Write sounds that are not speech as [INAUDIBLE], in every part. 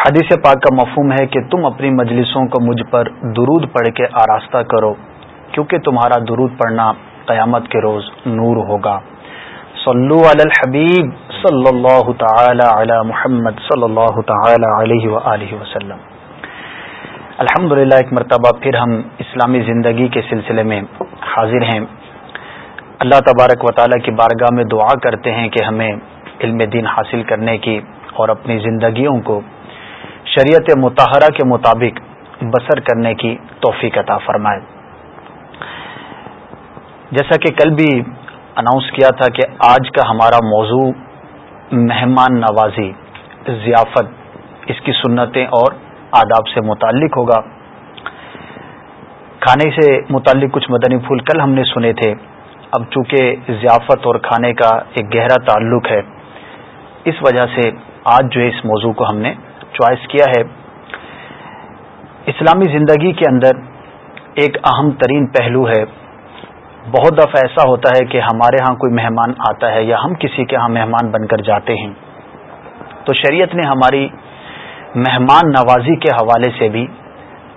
حدیث پاک کا مفہوم ہے کہ تم اپنی مجلسوں کو مجھ پر درود پڑھ کے آراستہ کرو، کیونکہ تمہارا درود پڑھنا قیامت کے روز نور ہوگا۔ صلو علی الحبیب صلی اللہ تعالی علی محمد صلی اللہ تعالی علیہ وآلہ وسلم۔ الحمد ایک مرتبہ پھر ہم اسلامی زندگی کے سلسلے میں حاضر ہیں۔ اللہ تبارک و تعالیٰ کی بارگاہ میں دعا کرتے ہیں کہ ہمیں علم دین حاصل کرنے کی اور اپنی زندگیوں کو شریعت متحرہ کے مطابق بسر کرنے کی توفیق عطا فرمائے۔ جیسا کہ کل بھی اناؤنس کیا تھا کہ آج کا ہمارا موضوع مہمان نوازی ضیافت، اس کی سنتیں اور آداب سے متعلق ہوگا۔ کھانے سے متعلق کچھ مدنی پھول کل ہم نے سنے تھے۔ اب چونکہ ضیافت اور کھانے کا ایک گہرا تعلق ہے، اس وجہ سے آج جو ہے اس موضوع کو ہم نے چوائس کیا ہے، اسلامی زندگی کے اندر ایک اہم ترین پہلو ہے۔ بہت دفعہ ایسا ہوتا ہے کہ ہمارے ہاں کوئی مہمان آتا ہے یا ہم کسی کے ہاں مہمان بن کر جاتے ہیں۔ تو شریعت نے ہماری مہمان نوازی کے حوالے سے بھی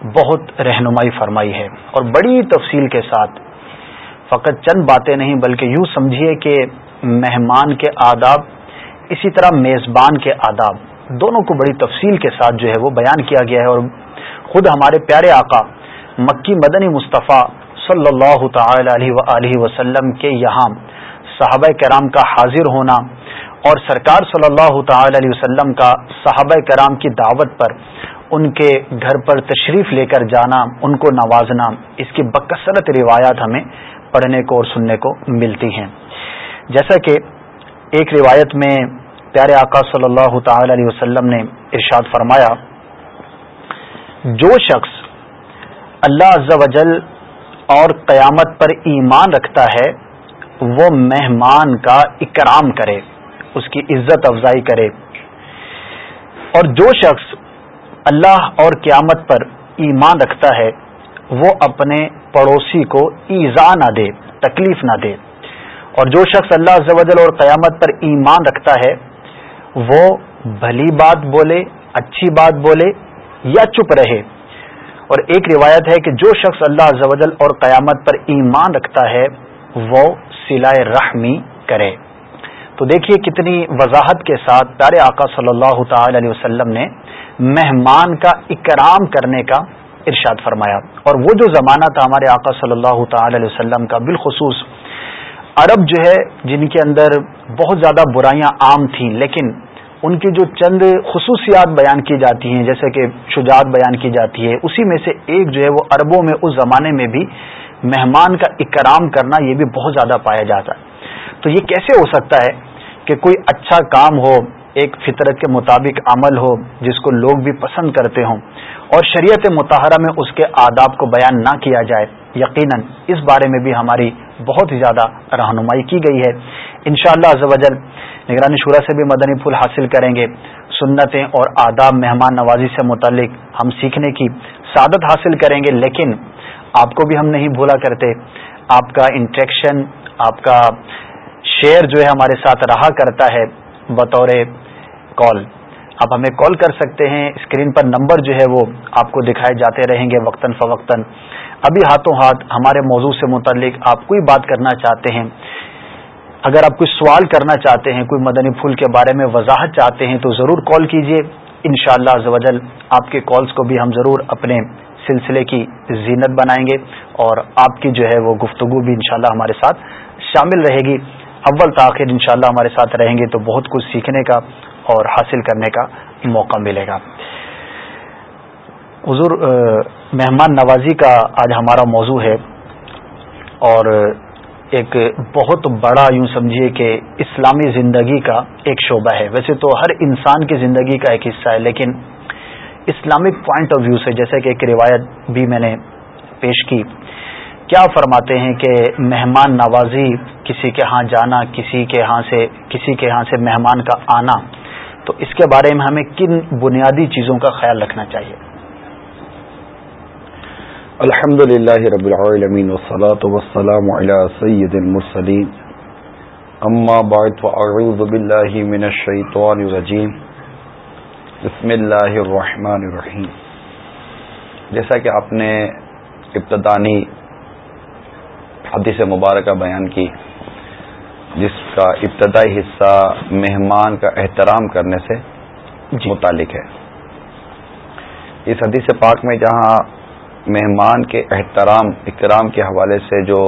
بہت رہنمائی فرمائی ہے۔ اور بڑی تفصیل کے ساتھ، فقط چند باتیں نہیں، بلکہ یوں سمجھیے کہ مہمان کے آداب اسی طرح میزبان کے آداب دونوں کو بڑی تفصیل کے ساتھ جو ہے وہ بیان کیا گیا ہے اور خود ہمارے پیارے آقا مکی مدنی مصطفیٰ صلی اللہ تعالی علیہ وسلم کے یہاں صحابہ کرام کا حاضر ہونا اور سرکار صلی اللہ تعالی علیہ وسلم کا صحابہ کرام کی دعوت پر ان کے گھر پر تشریف لے کر جانا، ان کو نوازنا، اس کی بکثرت روایات ہمیں پڑھنے کو اور سننے کو ملتی ہیں۔ جیسا کہ ایک روایت میں پیارے آقا صلی اللہ تعالی علیہ وسلم نے ارشاد فرمایا، جو شخص اللہ عز و جل اور قیامت پر ایمان رکھتا ہے، وہ مہمان کا اکرام کرے، اس کی عزت افزائی کرے۔ اور جو شخص اللہ اور قیامت پر ایمان رکھتا ہے، وہ اپنے پڑوسی کو ایزا نہ دے، تکلیف نہ دے۔ اور جو شخص اللہ عز و جل اور قیامت پر ایمان رکھتا ہے وہ بھلی بات بولے، اچھی بات بولے یا چپ رہے۔ اور ایک روایت ہے کہ جو شخص اللہ اور قیامت پر ایمان رکھتا ہے، وہ سلائے رحمی کرے۔ تو دیکھیے کتنی وضاحت کے ساتھ پیارے آقا صلی اللہ تعالی علیہ وسلم نے مہمان کا اکرام کرنے کا ارشاد فرمایا۔ اور وہ جو زمانہ تھا ہمارے آقا صلی اللہ تعالی علیہ وسلم کا، بالخصوص عرب جو ہے، جن کے اندر بہت زیادہ برائیاں عام تھیں، لیکن ان کی جو چند خصوصیات بیان کی جاتی ہیں، جیسے کہ شجاعت بیان کی جاتی ہے، اسی میں سے ایک جو ہے وہ عربوں میں، اس زمانے میں بھی مہمان کا اکرام کرنا یہ بھی بہت زیادہ پایا جاتا ہے۔ تو یہ کیسے ہو سکتا ہے کہ کوئی اچھا کام ہو، ایک فطرت کے مطابق عمل ہو، جس کو لوگ بھی پسند کرتے ہوں، اور شریعت متحرہ میں اس کے آداب کو بیان نہ کیا جائے، یقیناً اس بارے میں بھی ہماری بہت ہی زیادہ رہنمائی کی گئی ہے۔ انشاءاللہ شاء اللہ نگرانی شورا سے بھی مدنی پھول حاصل کریں گے۔ سنتیں اور آداب مہمان نوازی سے متعلق ہم سیکھنے کی سعادت حاصل کریں گے، لیکن آپ کو بھی ہم نہیں بھولا کرتے۔ آپ کا انٹریکشن، آپ کا شیئر جو ہے ہمارے ساتھ رہا کرتا ہے بطور کال۔ آپ ہمیں کال کر سکتے ہیں، اسکرین پر نمبر جو ہے وہ آپ کو دکھائے جاتے رہیں گے وقتاً فوقتاً۔ ابھی ہاتھوں ہاتھ ہمارے موضوع سے متعلق آپ کوئی بات کرنا چاہتے ہیں اگر آپ کوئی سوال کرنا چاہتے ہیں، کوئی مدنی پھول کے بارے میں وضاحت چاہتے ہیں، تو ضرور کال کیجیے ان شاء اللہ آپ کے کالز کو بھی ہم ضرور اپنے سلسلے کی زینت بنائیں گے اور آپ کی جو ہے وہ گفتگو بھی انشاءاللہ ہمارے ساتھ شامل رہے گی۔ اول تاخیر انشاءاللہ ہمارے ساتھ رہیں گے تو بہت کچھ سیکھنے کا اور حاصل کرنے کا موقع ملے گا۔ حضور مہمان نوازی کا آج ہمارا موضوع ہے اور ایک بہت بڑا یوں سمجھیے کہ اسلامی زندگی کا ایک شعبہ ہے۔ ویسے تو ہر انسان کی زندگی کا ایک حصہ ہے، لیکن اسلامک پوائنٹ آف ویو سے جیسے کہ ایک روایت بھی میں نے پیش کی، کیا فرماتے ہیں کہ مہمان نوازی، کسی کے ہاں جانا، کسی کے ہاں سے، کسی کے ہاں سے مہمان کا آنا، تو اس کے بارے میں ہمیں کن بنیادی چیزوں کا خیال رکھنا چاہیے؟ الحمد للہ رب العالمین والصلاة والسلام على سید المرسلین. اما بعد فاعوذ باللہ من الشیطان الرجیم. بسم اللہ الرحمن الرحیم. جیسا کہ آپ نے ابتدانی حدیث مبارکہ بیان کی جس کا ابتدائی حصہ مہمان کا احترام کرنے سے جی۔ متعلق ہے۔ اس حدیث پاک میں جہاں مہمان کے احترام اکرام کے حوالے سے جو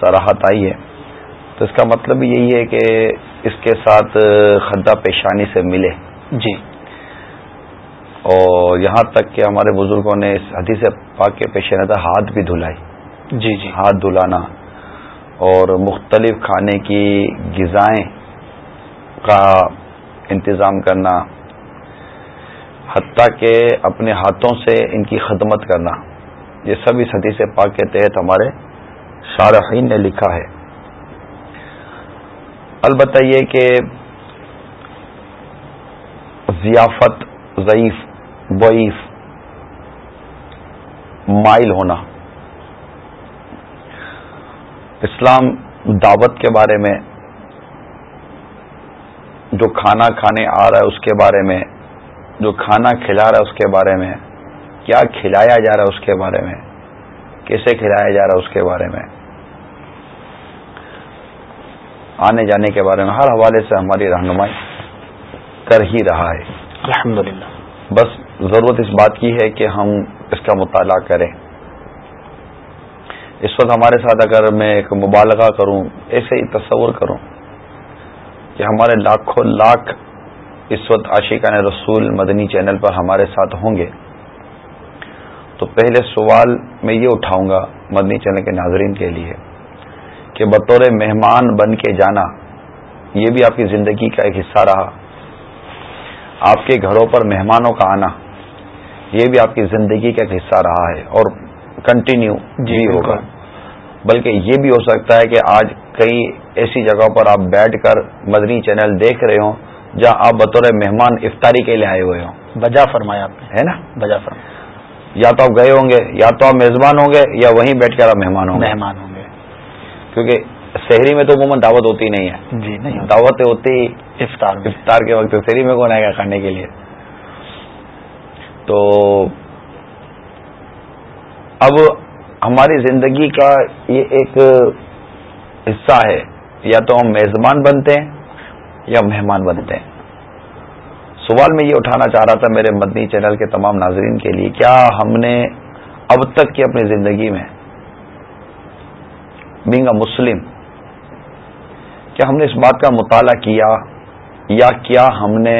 سراہت آئی ہے۔ تو اس کا مطلب یہی ہے کہ اس کے ساتھ خدہ پیشانی سے ملے۔ جی۔ اور یہاں تک کہ ہمارے بزرگوں نے اس حدیث پاک کے پیش نظر ہاتھ بھی دھلائی۔ جی جی۔ ہاتھ دھلانا۔ اور مختلف کھانے کی غذائیں کا انتظام کرنا۔ حتیٰ کہ اپنے ہاتھوں سے ان کی خدمت کرنا۔ یہ سب اس حدیث پاک کے تحت ہمارے شارحین نے لکھا ہے۔ البتہ یہ کہ ضیافت ضعیف بعیف مائل ہونا۔ اسلام دعوت کے بارے میں، جو کھانا کھانے آ رہا ہے اس کے بارے میں جو کھانا کھلا رہا ہے اس کے بارے میں کیا کھلایا جا رہا ہے اس کے بارے میں؟ کیسے کھلایا جا رہا ہے اس کے بارے میں؟ آنے جانے کے بارے میں ہر حوالے سے ہماری رہنمائی کر ہی رہا ہے۔ الحمد بس ضرورت اس بات کی ہے کہ ہم اس کا مطالعہ کریں۔ اس وقت ہمارے ساتھ اگر میں ایک مبالغہ کروں ایسے ہی تصور کروں کہ ہمارے لاکھوں لاکھ اس وقت عاشقان رسول مدنی چینل پر ہمارے ساتھ ہوں گے۔ تو پہلے سوال میں یہ اٹھاؤں گا مدنی چینل کے ناظرین کے لیے کہ بطور مہمان بن کے جانا یہ بھی آپ کی زندگی کا ایک حصہ رہا۔ آپ کے گھروں پر مہمانوں کا آنا یہ بھی آپ کی زندگی کا ایک حصہ رہا ہے اور کنٹینیو جی ہوگا۔ بلکہ یہ بھی ہو سکتا ہے کہ آج کئی ایسی جگہوں پر آپ بیٹھ کر مدنی چینل دیکھ رہے ہوں جہاں آپ بطور مہمان افطاری کے لیے آئے ہوئے ہوں۔ بجا فرمایا آپ ہے نا؟ بجا فرمایا۔ یا تو آپ گئے ہوں گے یا تو آپ میزبان ہوں گے یا وہیں بیٹھ کر آپ مہمان ہوں گے۔ مہمان ہوں گے۔ کیونکہ شہری میں تو عموماً دعوت ہوتی نہیں ہے۔ جی نہیں دعوت ہوتی افطار افطار کے وقت شہری میں کون آئے گا کھانے کے لیے؟ تو اب ہماری زندگی کا یہ ایک حصہ ہے یا تو ہم میزبان بنتے ہیں یا مہمان بنتے ہیں۔ سوال میں یہ اٹھانا چاہ رہا تھا میرے مدنی چینل کے تمام ناظرین کے لیے، کیا ہم نے اب تک کی اپنی زندگی میں بینگ اے مسلم کیا ہم نے اس بات کا مطالعہ کیا یا کیا ہم نے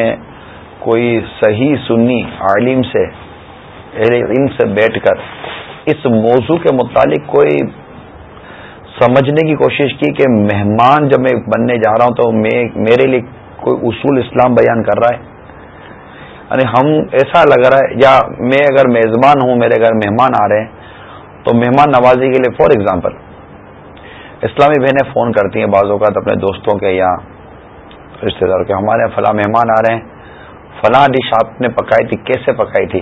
کوئی صحیح سنی عالم سے، علم سے بیٹھ کر اس موضوع کے متعلق کوئی سمجھنے کی کوشش کی کہ مہمان جب میں بننے جا رہا ہوں تو میں میرے لیے کوئی اصول اسلام بیان کر رہا ہے۔ یعنی ہم ایسا لگ رہا ہے، یا میں اگر میزبان ہوں، میرے گھر مہمان آ رہے ہیں، تو مہمان نوازی کے لیے فار ایگزامپل۔ اسلامی بہنیں فون کرتی ہیں بعض اوقات اپنے دوستوں کے یا رشتے داروں کے، ہمارے یہاں فلاں مہمان آ رہے ہیں، فلاں ڈش آپ نے پکائی تھی، کیسے پکائی تھی؟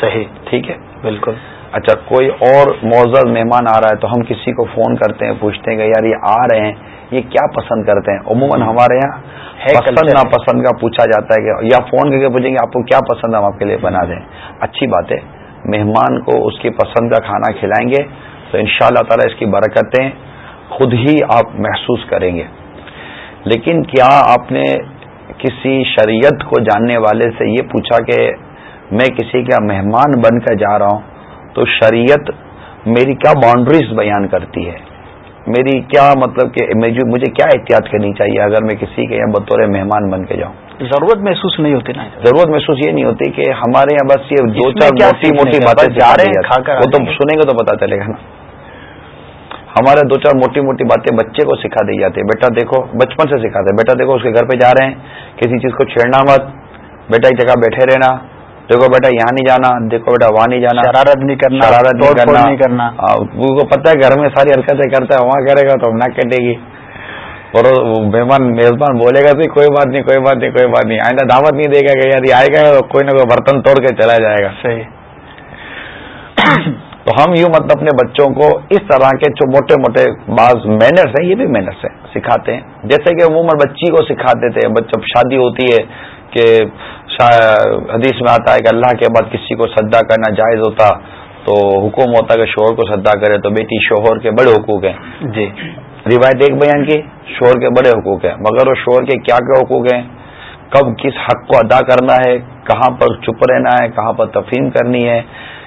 صحیح، ٹھیک ہے؟ بالکل۔ اچھا کوئی اور معذر مہمان آ رہا ہے تو ہم کسی کو فون کرتے ہیں پوچھتے ہیں کہ یار یہ آ رہے ہیں یہ کیا پسند کرتے ہیں؟ عموماً ہمارے یہاں پسند ناپسند کا پوچھا جاتا ہے کہ یا فون کر کے پوچھیں گے آپ کو کیا پسند ہم آپ کے لیے بنا دیں۔ اچھی بات ہے مہمان کو اس کی پسند کا کھانا کھلائیں گے تو ان شاء اللہ تعالی اس کی برکتیں خود ہی آپ محسوس کریں گے۔ لیکن کیا آپ نے کسی شریعت کو جاننے والے سے یہ پوچھا کہ میں کسی کا مہمان بن کر جا رہا ہوں تو شریعت میری کیا باؤنڈریز بیان کرتی ہے؟ میری کیا مطلب کہ مجھے کیا احتیاط کرنی چاہیے اگر میں کسی کے یہاں بطور مہمان بن کے جاؤں؟ ضرورت محسوس نہیں ہوتی نا ضرورت محسوس یہ نہیں ہوتی کہ ہمارے یہاں بس یہ دو چار موٹی موٹی باتیں جا رہے ہیں وہ تو سنیں گے تو پتا چلے گا نا۔ ہمارے دو چار موٹی موٹی باتیں بچے کو سکھا دی جاتی ہے بیٹا دیکھو بچپن سے سکھاتے بیٹا دیکھو اس کے گھر پہ جا رہے ہیں۔ کسی چیز کو چھیڑنا مت۔ بیٹا ایک جگہ بیٹھے رہنا۔ دیکھو بیٹا یہاں نہیں جانا دیکھو بیٹا وہاں نہیں جانا شرارت نہیں کرنا شرارت نہیں کرنا۔ ہاں، کو پتہ ہے گھر میں ساری حرکتیں کرتا ہے وہاں کرے گا تو نہ کٹے گی۔ اور مہمان میزبان بولے گا تو کوئی بات نہیں کوئی بات نہیں کوئی بات نہیں۔ آئندہ دعوت نہیں دے گا کہ یار آئے گا کوئی نہ کوئی برتن توڑ کے چلا جائے گا۔ صحیح۔ [CLEARS THROAT] تو ہم یوں مطلب اپنے بچوں کو اس طرح کے جو موٹے موٹے بعض مینرس ہیں یہ بھی مینرس ہیں سکھاتے ہیں۔ جیسے کہ عموماً بچی کو سکھاتے تھے جب شادی ہوتی ہے کہ حدیث میں آتا ہے کہ اللہ کے بعد کسی کو سدا کرنا جائز ہوتا تو حکم ہوتا کہ شوہر کو سدا کرے تو بیٹی شوہر کے بڑے حقوق ہیں۔ جی۔ روایت ایک بیان کی شوہر کے بڑے حقوق ہیں۔ مگر وہ شوہر کے کیا کیا حقوق ہیں؟ کب کس حق کو ادا کرنا ہے؟ کہاں پر چپ رہنا ہے؟ کہاں پر تفہیم کرنی ہے؟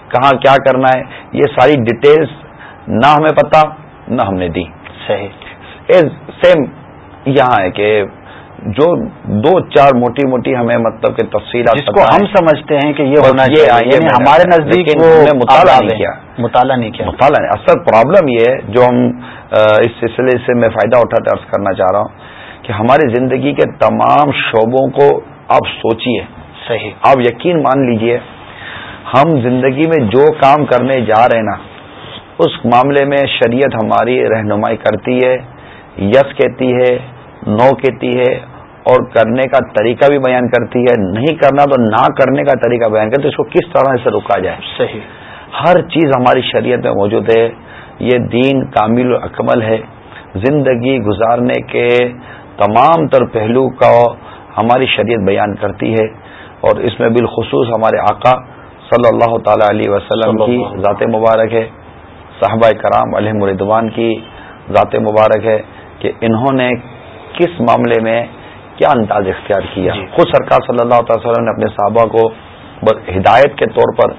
کہاں کیا کرنا ہے؟ یہ ساری ڈیٹیلز نہ ہمیں پتا نہ ہم نے دی۔ صحیح۔ سیم یہاں ہے کہ جو دو چار موٹی موٹی ہمیں مطلب کہ تفصیلات جس کو ہم سمجھتے ہیں کہ یہ ہونا یہ یعنی ہمارے نزدیک مطالعہ نہیں کیا۔ مطالعہ نہیں کیا۔ مطالعہ نہیں اصل پرابلم یہ ہے جو ہم اس سلسلے سے میں فائدہ اٹھاتے عرض کرنا چاہ رہا ہوں کہ ہماری زندگی کے تمام شعبوں کو آپ سوچیے صحیح۔ آپ یقین مان لیجیے ہم زندگی میں جو کام کرنے جا رہے ہیں نا اس معاملے میں شریعت ہماری رہنمائی کرتی ہے یس کہتی ہے نو کہتی ہے اور کرنے کا طریقہ بھی بیان کرتی ہے نہیں کرنا تو نہ کرنے کا طریقہ بیان کرتی ہے اس کو کس طرح سے روکا جائے؟ صحیح۔ ہر چیز ہماری شریعت میں موجود ہے۔ یہ دین کامل و اکمل ہے۔ زندگی گزارنے کے تمام تر پہلو کا ہماری شریعت بیان کرتی ہے۔ اور اس میں بالخصوص ہمارے آقا صلی اللہ تعالی علیہ وسلم کی ذات مبارک ہے۔ صحابہ کرام علیہ مردوان کی ذات مبارک ہے کہ انہوں نے کس معاملے میں کیا انداز اختیار کیا؟ جی۔ خود سرکار صلی اللہ تعالی وسلم نے اپنے صحابہ کو ہدایت کے طور پر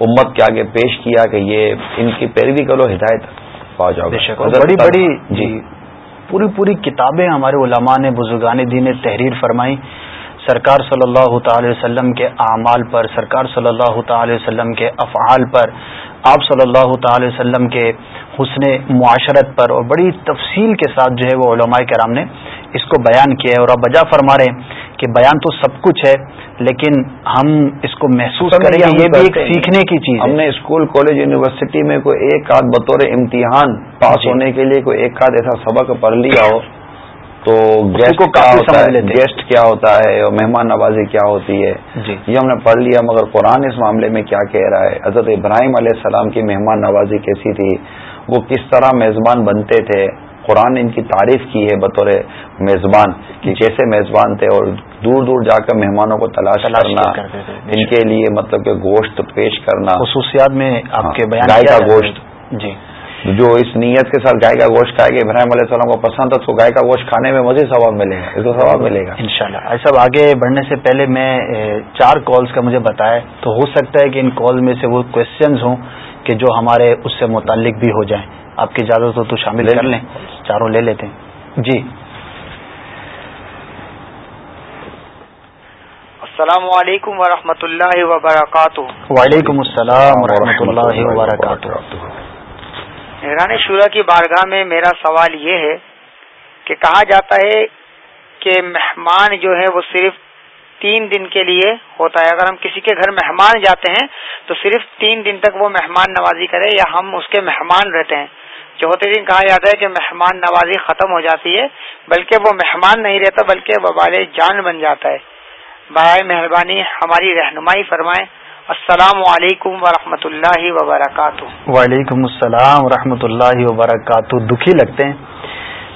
امت کے آگے پیش کیا کہ یہ ان کی پیروی کرو ہدایت پا جاؤ۔ بڑی بڑی جی۔ پوری پوری کتابیں ہمارے علماء نے بزرگان دین تحریر فرمائی۔ سرکار صلی اللہ تعالی وسلم کے اعمال پر سرکار صلی اللہ تعالی وسلم کے افعال پر آپ صلی اللہ تعالی وسلم کے حسن معاشرت پر اور بڑی تفصیل کے ساتھ جو ہے وہ علماء کرام نے اس کو بیان کیا ہے اور اب بجا فرما رہے ہیں کہ بیان تو سب کچھ ہے لیکن ہم اس کو محسوس کریں گے یہ بھی ایک سیکھنے کی چیز ہم نے اسکول کالج یونیورسٹی میں کوئی ایک آدھ بطور امتحان پاس جی۔ ہونے کے لیے کوئی ایک آدھ ایسا سبق پڑھ لیا ہو تو گیسٹ کو کیا ہوتا ہے؟ گیسٹ کیا ہوتا ہے اور مہمان نوازی کیا ہوتی ہے؟ جی۔ یہ ہم نے پڑھ لیا مگر قرآن اس معاملے میں کیا کہہ رہا ہے؟ حضرت ابراہیم علیہ السلام کی مہمان نوازی کیسی تھی؟ وہ کس طرح میزبان بنتے تھے؟ قرآن نے ان کی تعریف کی ہے بطور میزبان کہ کیسے میزبان تھے اور دور دور جا کر مہمانوں کو تلاش کرنا ان کے لیے مطلب کہ گوشت پیش کرنا۔ خصوصیات میں آپ کے ہاں، گائے کا گوشت۔ جی۔ جو اس نیت کے ساتھ گائے کا گوشت کھائے گا ابراہیم علیہ السلام کو پسند ہے تو گائے کا گوشت کھانے میں مزید ثواب ملے گا اس کو ثواب ملے گا۔ ان شاء ایسا آگے بڑھنے سے پہلے میں چار کالز کا مجھے بتایا تو ہو سکتا ہے کہ ان کال میں سے وہ کوشچنز ہوں کہ جو ہمارے اس سے متعلق بھی ہو جائیں۔ آپ کی اجازت ہو تو شامل کر لیں۔ چاروں لے لیتے ہیں۔ جی۔ السلام علیکم ورحمۃ اللہ وبرکاتہ۔ وعلیکم السلام ورحمۃ اللہ وبرکاتہ۔ نگران شورا کی بارگاہ میں میرا سوال یہ ہے کہ کہا جاتا ہے کہ مہمان جو ہے وہ صرف تین دن کے لیے ہوتا ہے۔ اگر ہم کسی کے گھر مہمان جاتے ہیں تو صرف تین دن تک وہ مہمان نوازی کرے یا ہم اس کے مہمان رہتے ہیں۔ چوتھے دن کہا جاتا ہے کہ مہمان نوازی ختم ہو جاتی ہے بلکہ وہ مہمان نہیں رہتا بلکہ وبال جان بن جاتا ہے۔ برائے مہربانی ہماری رہنمائی فرمائیں۔ السلام علیکم ورحمۃ اللہ وبرکاتہ۔ وعلیکم السلام ورحمۃ اللہ وبرکاتہ۔ دکھی لگتے ہیں۔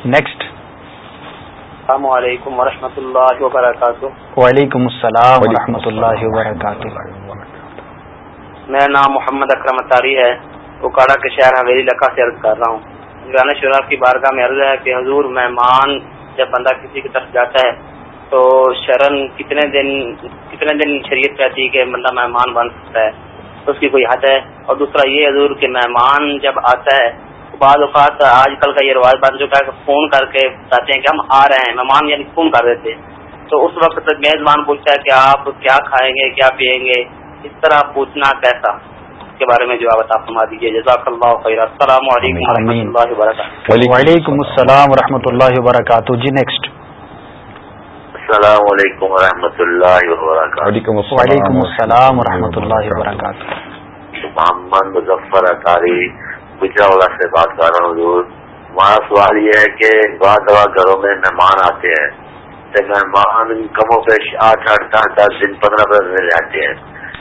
نیکسٹ السلام علیکم ورحمۃ اللہ وبرکاتہ۔ وعلیکم السلام ورحمۃ اللہ وبرکاتہ۔ میرا نام محمد اکرم تاری ہے۔ اکاڑا کے شہر حویلی لکھا سے عرض کر رہا ہوں۔ گانا شراب کی بارگاہ میں عرض ہے کہ حضور مہمان جب بندہ کسی کی طرف جاتا ہے تو شرن کتنے دن کتنے دن شریعت کہتی ہے کہ بندہ مہمان بن سکتا ہے تو اس کی کوئی حد ہے؟ اور دوسرا یہ حضور کہ مہمان جب آتا ہے، بعض اوقات آج کل کا یہ رواج بن چکا ہے کہ فون کر کے بتاتے ہیں کہ ہم آ رہے ہیں، مہمان یعنی فون کر دیتے تو اس وقت میزبان پوچھتا ہے کہ آپ کیا کھائیں گے، کیا پئیں گے؟ اس طرح پوچھنا کیسا؟ کے بارے میں جو آپ فرما دیجیے جزاک اللہ خیر. السلام علیکم و اللہ وبرکاتہ. وعلیکم السلام و اللہ وبرکاتہ. جی نیکسٹ السلام علیکم و رحمۃ اللہ وبرکاتہ. وعلیکم السلام و رحمۃ اللہ وبرکاتہ. محمد مظفر اطاری گجرا سے بات کر رہا ہوں ہمارا سوال یہ ہے کہ بعض دفعہ گھروں میں مہمان آتے ہیں مہمان کم و بیش آٹھ آٹھ دس دس دن پندرہ پندرہ دن رہتے ہیں۔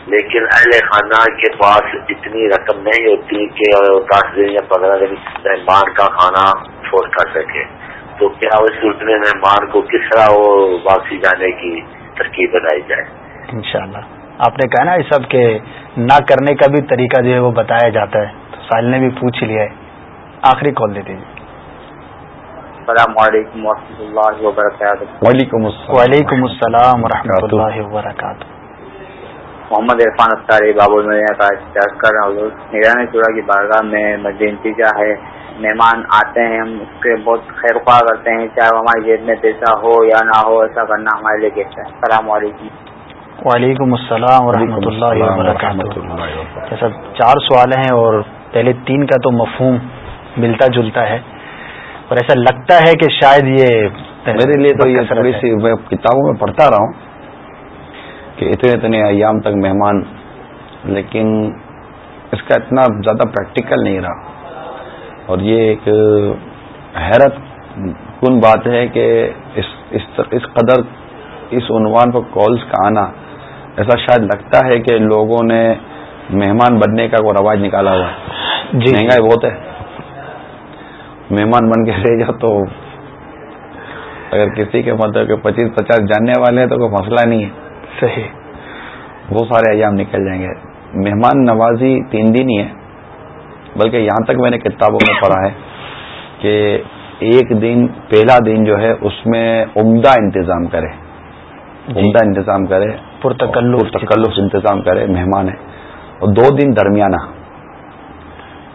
لیکن اہل خانہ کے پاس اتنی رقم نہیں ہوتی کہ دس دن یا پندرہ دن مہمان کا کھانا چھوڑ کر سکے۔ تو کیا اس صورت میں مہمان کو کس طرح وہ واپسی جانے کی ترکیب بنائی جائے؟ انشاءاللہ۔ آپ نے کہا نا یہ سب کہ نہ کرنے کا بھی طریقہ جو ہے وہ بتایا جاتا ہے۔ تو ساحل نے بھی پوچھ لیا ہے۔ آخری کال دے دیجیے السلام علیکم و رحمۃ اللہ وبرکاتہ۔ وعلیکم السلام وعلیکم السلام و رحمۃ اللہ وبرکاتہ۔ محمد عرفان اختاری بابو کا کر رہا ہوں۔ نگرانی چورا کی بارگاہ میں مسجد ہے۔ مہمان آتے ہیں ہم اس کے بہت خیر خواہ کرتے ہیں چاہے وہ ہماری جیب میں پیسہ ہو یا نہ ہو ایسا کرنا ہمارے لیے کہتا ہے۔ السلام علیکم۔ وعلیکم السلام و رحمۃ اللہ وبرکاتہ۔ جیسا چار سوال ہیں اور پہلے تین کا تو مفہوم ملتا جلتا ہے اور ایسا لگتا ہے کہ شاید یہ میرے لیے تو یہ تھوڑی سی میں کتابوں میں پڑھتا رہا ہوں۔ کہ اتنے اتنے ایام تک مہمان لیکن اس کا اتنا زیادہ پریکٹیکل نہیں رہا۔ اور یہ ایک حیرت کن بات ہے کہ اس اس, اس قدر اس عنوان پر کالز کا آنا ایسا شاید لگتا ہے کہ لوگوں نے مہمان بننے کا کوئی رواج نکالا ہوا۔ ہے جی۔ مہنگائی بہت ہے۔ مہمان بن کے رہ جاؤ تو اگر کسی کے مطلب کہ پچیس پچاس جاننے والے ہیں تو کوئی مسئلہ نہیں ہے۔ صحیح۔ بہت سارے ایام نکل جائیں گے۔ مہمان نوازی تین دن ہی ہے بلکہ یہاں تک میں نے کتابوں میں پڑھا ہے کہ ایک دن پہلا دن جو ہے اس میں عمدہ انتظام کرے۔ جی۔ عمدہ انتظام کرے۔ پرتکلف۔ انتظام کرے مہمان۔ ہے اور دو دن درمیانہ۔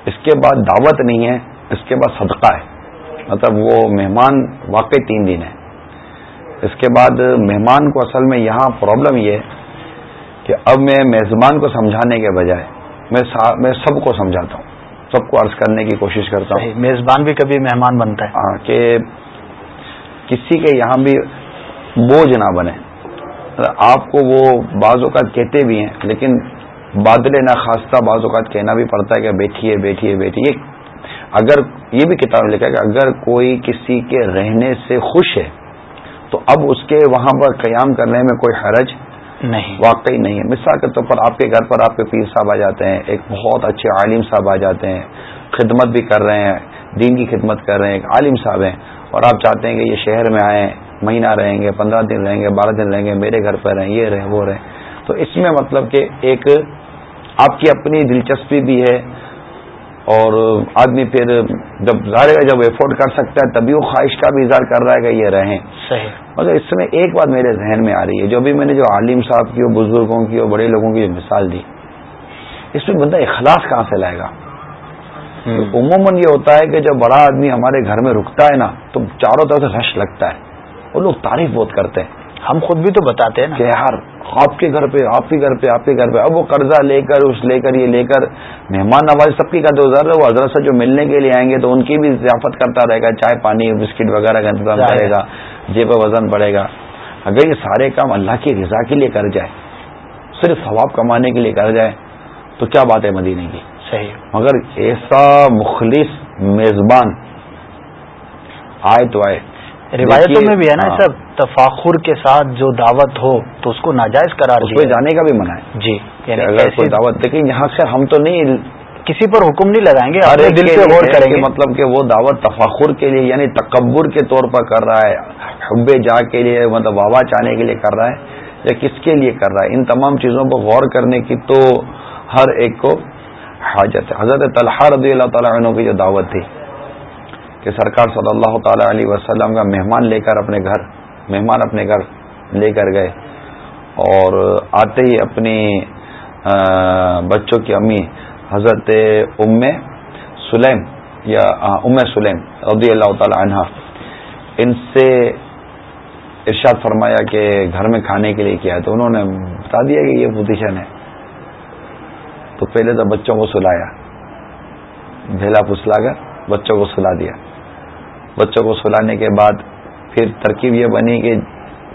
اس کے بعد دعوت نہیں ہے اس کے بعد صدقہ ہے۔ مطلب وہ مہمان واقعی تین دن ہے اس کے بعد مہمان کو اصل میں یہاں پرابلم یہ ہے کہ اب میں میزبان کو سمجھانے کے بجائے میں میں سب کو سمجھاتا ہوں سب کو عرض کرنے کی کوشش کرتا ہوں۔ میزبان بھی کبھی مہمان بنتا ہے۔ ہاں کہ کسی کے یہاں بھی بوجھ نہ بنے۔ آپ کو وہ بعض اوقات کہتے بھی ہیں لیکن بادلے نہ خاصہ بعض اوقات کہنا بھی پڑتا ہے کہ بیٹھیے بیٹھیے بیٹھیے۔ اگر یہ بھی کتاب لکھا کہ اگر کوئی کسی کے رہنے سے خوش ہے تو اب اس کے وہاں پر قیام کرنے میں کوئی حرج نہیں۔ واقعی نہیں ہے۔ مثال کے طور پر آپ کے گھر پر آپ کے پیر صاحب آ جاتے ہیں ایک بہت اچھے عالم صاحب آ جاتے ہیں خدمت بھی کر رہے ہیں دین کی خدمت کر رہے ہیں ایک عالم صاحب ہیں۔ اور آپ چاہتے ہیں کہ یہ شہر میں آئیں مہینہ رہیں گے پندرہ دن رہیں گے بارہ دن رہیں گے میرے گھر پر رہیں یہ رہیں وہ رہیں۔ تو اس میں مطلب کہ ایک آپ کی اپنی دلچسپی بھی ہے اور آدمی پھر جب ظاہر ہے جب ایفورڈ کر سکتا ہے تبھی وہ خواہش کا بھی اظہار کر رہا ہے کہ یہ رہیں۔ صحیح۔ مگر اس میں ایک بات میرے ذہن میں آ رہی ہے جو بھی میں نے جو عالم صاحب کی اور بزرگوں کی اور بڑے لوگوں کی جو مثال دی اس میں بندہ اخلاص کہاں سے لائے گا؟ عموماً یہ ہوتا ہے کہ جب بڑا آدمی ہمارے گھر میں رکتا ہے نا تو چاروں طرف سے رش لگتا ہے۔ وہ لوگ تعریف بہت کرتے ہیں۔ ہم خود بھی تو بتاتے ہیں نا۔ کہ یار آپ کے گھر پہ آپ کے گھر پہ آپ کے گھر پہ۔ اب وہ قرضہ لے کر اس لے کر یہ لے کر مہمان نواز سب کی کرتے ادھر وہ حضرت سے جو ملنے کے لیے آئیں گے تو ان کی بھی ضیافت کرتا رہے گا۔ چائے پانی بسکٹ وغیرہ کا انتظام کرے گا۔ جیب وزن پڑے گا۔ اگر یہ سارے کام اللہ کی رضا کے لیے کر جائے صرف ثواب کمانے کے لیے کر جائے تو کیا بات ہے مدینے کی؟ صحیح۔ مگر ایسا مخلص میزبان آئے تو آئے۔ روایتوں میں بھی ہے نا ہاں۔ سب تفاخر کے ساتھ جو دعوت ہو تو اس کو ناجائز قرار اس پہ جانے کا بھی منع ہے۔ جی یعنی اگر کوئی دعوت لیکن یہاں سے ہم تو نہیں کسی پر حکم نہیں لگائیں گے دل سے غور کریں گے مطلب کہ وہ دعوت تفاخر کے لیے یعنی تکبر کے طور پر کر رہا ہے حب جا کے لیے مطلب واوا چاہنے کے لیے کر رہا ہے یا کس کے لیے کر رہا ہے ان تمام چیزوں پر غور کرنے کی تو ہر ایک کو حاجت ہے۔ حضرت طلحہ رضی اللہ تعالیٰ عنہ کی جو دعوت تھی کہ سرکار صلی اللہ تعالی علیہ وسلم کا مہمان لے کر اپنے گھر، مہمان اپنے گھر لے کر گئے۔ اور آتے ہی اپنی بچوں کی امی حضرت ام سلیم یا ام سلیم رضی اللہ تعالی عنہ، ان سے ارشاد فرمایا کہ گھر میں کھانے کے لیے کیا ہے۔ تو انہوں نے بتا دیا کہ یہ پوزیشن ہے۔ تو پہلے تو بچوں کو سلایا، بھیلا پھسلا کر بچوں کو سلا دیا۔ بچوں کو سلانے کے بعد پھر ترکیب یہ بنی کہ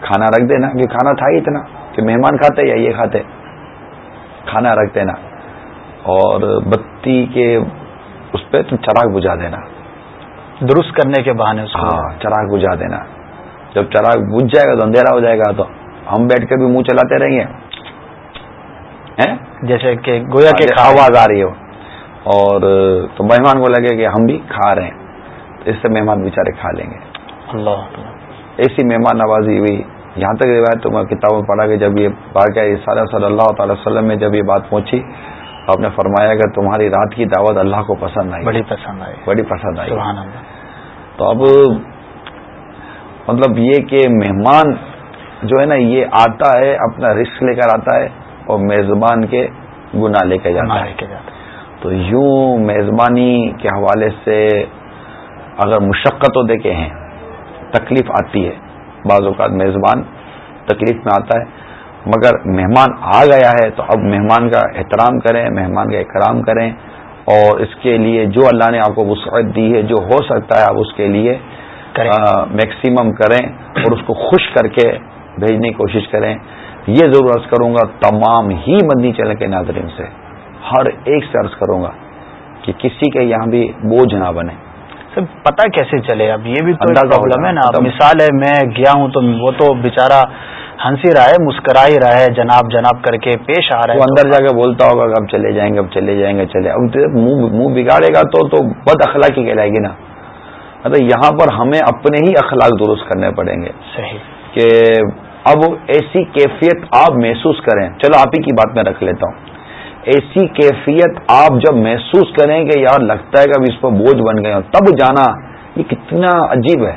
کھانا رکھ دینا کہ کھانا تھا ہی اتنا کہ مہمان کھاتے یا یہ کھاتے۔ کھانا رکھ دینا۔ اور بتی کے اس پہ تم چراغ بجھا دینا۔ درست کرنے کے بہانے ہاں چراغ بجھا دینا۔ جب چراغ بجھ جائے گا تو اندھیرا ہو جائے گا تو ہم بیٹھ کے بھی منہ چلاتے رہیں گے۔ جیسے کہ گویا کے آواز آ رہی ہو۔ اور تو مہمان کو لگے کہ ہم بھی کھا رہے ہیں۔ اس سے مہمان بےچارے کھا لیں گے۔ اللہ ایسی مہمان نوازی ہوئی۔ یہاں تک روایت تو میں کتابوں پڑھا کہ جب یہ واقعہ سارا صلی اللہ تعالی وسلم میں جب یہ بات پہنچی آپ نے فرمایا کہ تمہاری رات کی دعوت اللہ کو پسند آئی۔ بڑی پسند آئی۔ بڑی پسند آئی۔ سبحان اللہ۔ تو اب مطلب یہ کہ مہمان جو ہے نا یہ آتا ہے اپنا رسک لے کر آتا ہے اور میزبان کے گنا لے کے جاتا ہے۔ تو یوں میزبانی کے حوالے سے اگر مشقتوں دیکھے ہیں تکلیف آتی ہے۔ بعض اوقات میزبان تکلیف میں آتا ہے۔ مگر مہمان آ گیا ہے تو اب مہمان کا احترام کریں مہمان کا اکرام کریں۔ اور اس کے لیے جو اللہ نے آپ کو وسعت دی ہے جو ہو سکتا ہے آپ اس کے لیے میکسیمم کریں اور اس کو خوش کر کے بھیجنے کی کوشش کریں۔ یہ ضرور عرض کروں گا تمام ہی مدنی چلنے کے ناظرین سے ہر ایک سے عرض کروں گا کہ کسی کے یہاں بھی بوجھ نہ بنے۔ پتا کیسے چلے؟ اب یہ بھی تو پرابلم ہے نا۔ مثال ہے میں گیا ہوں تو وہ تو بےچارا ہنسی رہا ہے مسکرا ہی رہا ہے جناب جناب کر کے پیش آ رہا ہے۔ اندر جا کے بولتا ہوگا اب چلے جائیں گے اب چلے جائیں گے چلے۔ اب منہ بگاڑے گا تو تو بد اخلاقی کہلائے گی نا۔ مطلب یہاں پر ہمیں اپنے ہی اخلاق درست کرنے پڑیں گے۔ صحیح۔ کہ اب ایسی کیفیت آپ محسوس کریں۔ چلو آپ ہی کی بات میں رکھ لیتا ہوں۔ ایسی کیفیت آپ جب محسوس کریں کہ یار لگتا ہے کہ اب اس پر بوجھ بن گئے تب جانا، یہ کتنا عجیب ہے۔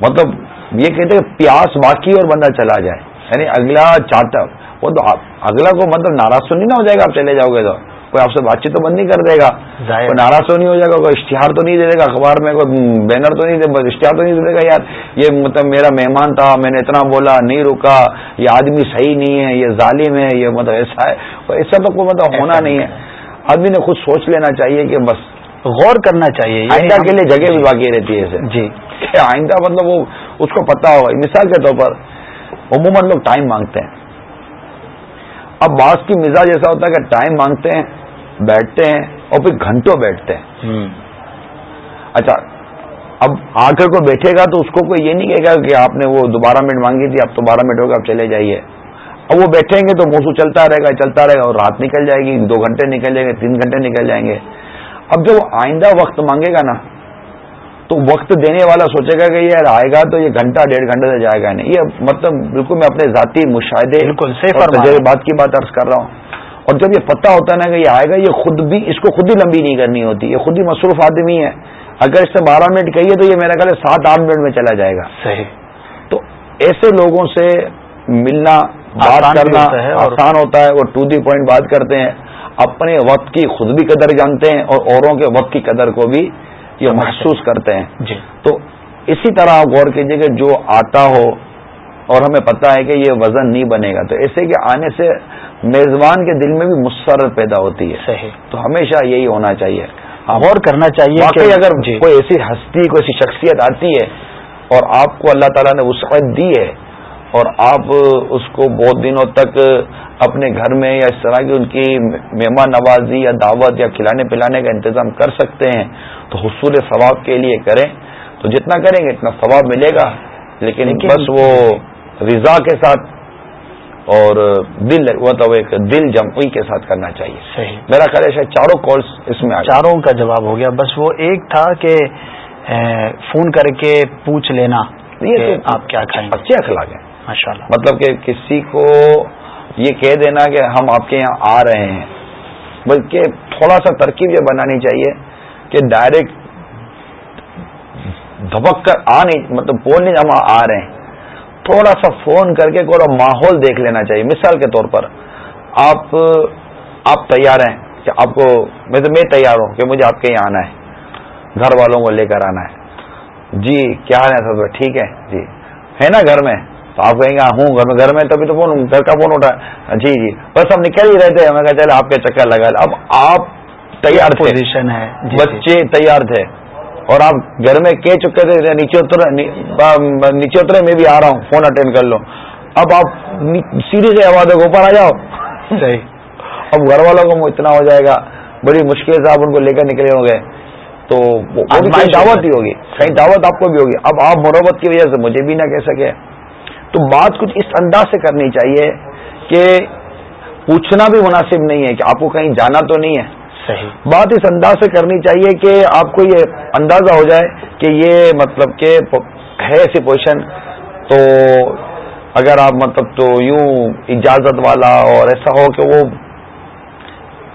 مطلب یہ کہتے ہیں پیاس باقی اور بندہ چلا جائے۔ یعنی اگلا چاہتا وہ تو اگلا کو مطلب ناراض تو نہیں نہ ہو جائے گا، آپ چلے جاؤ گے تو۔ کوئی آپ سے بات چیت تو بند نہیں کر دے گا۔ کوئی ناراض تو نہیں ہو جائے گا کوئی اشتہار تو نہیں دے دے گا اخبار میں کوئی بینر تو نہیں دے اشتہار تو نہیں دے دے گا۔ یار یہ مطلب میرا مہمان تھا میں نے اتنا بولا نہیں رکا یہ آدمی صحیح نہیں ہے یہ ظالم ہے یہ مطلب ایسا ہے۔ ایسا تو کوئی مطلب ہونا نہیں ہے۔ آدمی نے خود سوچ لینا چاہیے کہ بس۔ غور کرنا چاہیے آئندہ کے لیے جگہ بھی باقی رہتی ہے جی۔ آئندہ مطلب وہ اس کو پتا ہوگا۔ مثال کے طور پر عموماً لوگ ٹائم مانگتے ہیں۔ اب بعض کی مزاج ایسا ہوتا ہے کہ ٹائم مانگتے ہیں بیٹھتے ہیں اور پھر گھنٹوں بیٹھتے ہیں۔ اچھا اب آ کر کو بیٹھے گا تو اس کو کوئی یہ نہیں کہے گا کہ آپ نے وہ دوبارہ منٹ مانگی تھی اب تو بارہ منٹ ہوگا اب چلے جائیے۔ اب وہ بیٹھیں گے تو موسو چلتا رہے گا چلتا رہے گا اور رات نکل جائے گی دو گھنٹے نکل جائیں گے تین گھنٹے نکل جائیں گے۔ اب جب وہ آئندہ وقت مانگے گا نا تو وقت دینے والا سوچے گا کہ یہ آئے گا تو یہ گھنٹہ ڈیڑھ گھنٹے سے جائے گا نہیں۔ یہ مطلب بالکل میں اپنے ذاتی مشاہدے بالکل بات کی بات عرض کر رہا ہوں۔ اور جب یہ پتا ہوتا ہے نا کہ یہ آئے گا یہ خود بھی اس کو خود ہی لمبی نہیں کرنی ہوتی یہ خود ہی مصروف آدمی ہے اگر اس سے بارہ منٹ کہیے تو یہ میرا خیال ہے سات آٹھ منٹ میں چلا جائے گا۔ صحیح۔ تو ایسے لوگوں سے ملنا بات کرنا آسان ہوتا ہے وہ ٹو دی پوائنٹ بات کرتے ہیں۔ اپنے وقت کی خود بھی قدر جانتے ہیں اور اوروں کے وقت کی قدر کو بھی یہ محسوس کرتے ہیں۔ جی۔ تو اسی طرح آپ غور کیجیے کہ جو آتا ہو اور ہمیں پتا ہے کہ یہ وزن نہیں بنے گا۔ تو ایسے کہ آنے سے میزبان کے دل میں بھی مسرت پیدا ہوتی ہے۔ صحیح۔ تو ہمیشہ یہی ہونا چاہیے۔ غور کرنا چاہیے کہ اگر جی۔ کوئی ایسی ہستی کوئی ایسی شخصیت آتی ہے اور آپ کو اللہ تعالیٰ نے وسعت دی ہے اور آپ اس کو بہت دنوں تک اپنے گھر میں یا اس طرح کی ان کی مہمان نوازی یا دعوت یا کھلانے پلانے کا انتظام کر سکتے ہیں تو حصول ثواب کے لیے کریں۔ تو جتنا کریں گے اتنا ثواب ملے گا۔ لیکن بس وہ رضا کے ساتھ اور دل مطلب ایک دل جمعی کے ساتھ کرنا چاہیے۔ صحیح۔ میرا خیال ہے چاروں کالس اس میں چاروں کا جواب ہو گیا۔ بس وہ ایک تھا کہ فون کر کے پوچھ لینا یہ آپ کیا کھائیں۔ اچھے اخلاق ہیں۔ ماشاء اللہ مطلب کہ کسی کو یہ کہہ دینا کہ ہم آپ کے یہاں آ رہے ہیں۔ بلکہ تھوڑا سا ترکیب یہ بنانی چاہیے کہ ڈائریکٹ دھبک کر آ نہیں مطلب بولنے ہم آ رہے ہیں۔ تھوڑا سا فون کر کے تھوڑا ماحول دیکھ لینا چاہیے۔ مثال کے طور پر آپ آپ تیار ہیں کہ آپ کو میں تو میں تیار ہوں کہ مجھے آپ کے یہاں آنا ہے گھر والوں کو لے کر آنا ہے۔ جی کیا ہے؟ سب ٹھیک ہے جی۔ ہے نا گھر میں؟ تو آپ کہیں گے ہوں گھر میں گھر میں تبھی تو فون گھر کا فون اٹھا۔ جی جی۔ بس ہم نکل ہی رہتے ہیں میں چلے آپ کے چکر لگا۔ اب آپ تیار تھے۔ پوزیشن ہے۔ جی، بچے تیار تھے۔ اور آپ گھر میں کہہ چکے تھے نیچے اتر نیچے اترے میں بھی آ رہا ہوں فون اٹینڈ کر لو۔ اب آپ سیدھی سے آواز کو اوپر آ جاؤ۔ صحیح۔ اب گھر والوں کو اتنا ہو جائے گا۔ بڑی مشکل سے آپ ان کو لے کر نکلے ہوں گے۔ تو دعوت ہی ہوگی۔ کہیں دعوت آپ کو بھی ہوگی۔ اب آپ مربت کی وجہ سے مجھے بھی نہ کہہ سکے۔ تو بات کچھ اس انداز سے کرنی چاہیے کہ پوچھنا بھی مناسب نہیں ہے کہ آپ کو کہیں جانا تو نہیں ہے۔ صحیح۔ بات اس انداز سے کرنی چاہیے کہ آپ کو یہ اندازہ ہو جائے کہ یہ مطلب کہ ہے ایسی پوزیشن تو اگر آپ مطلب تو یوں اجازت والا اور ایسا ہو کہ وہ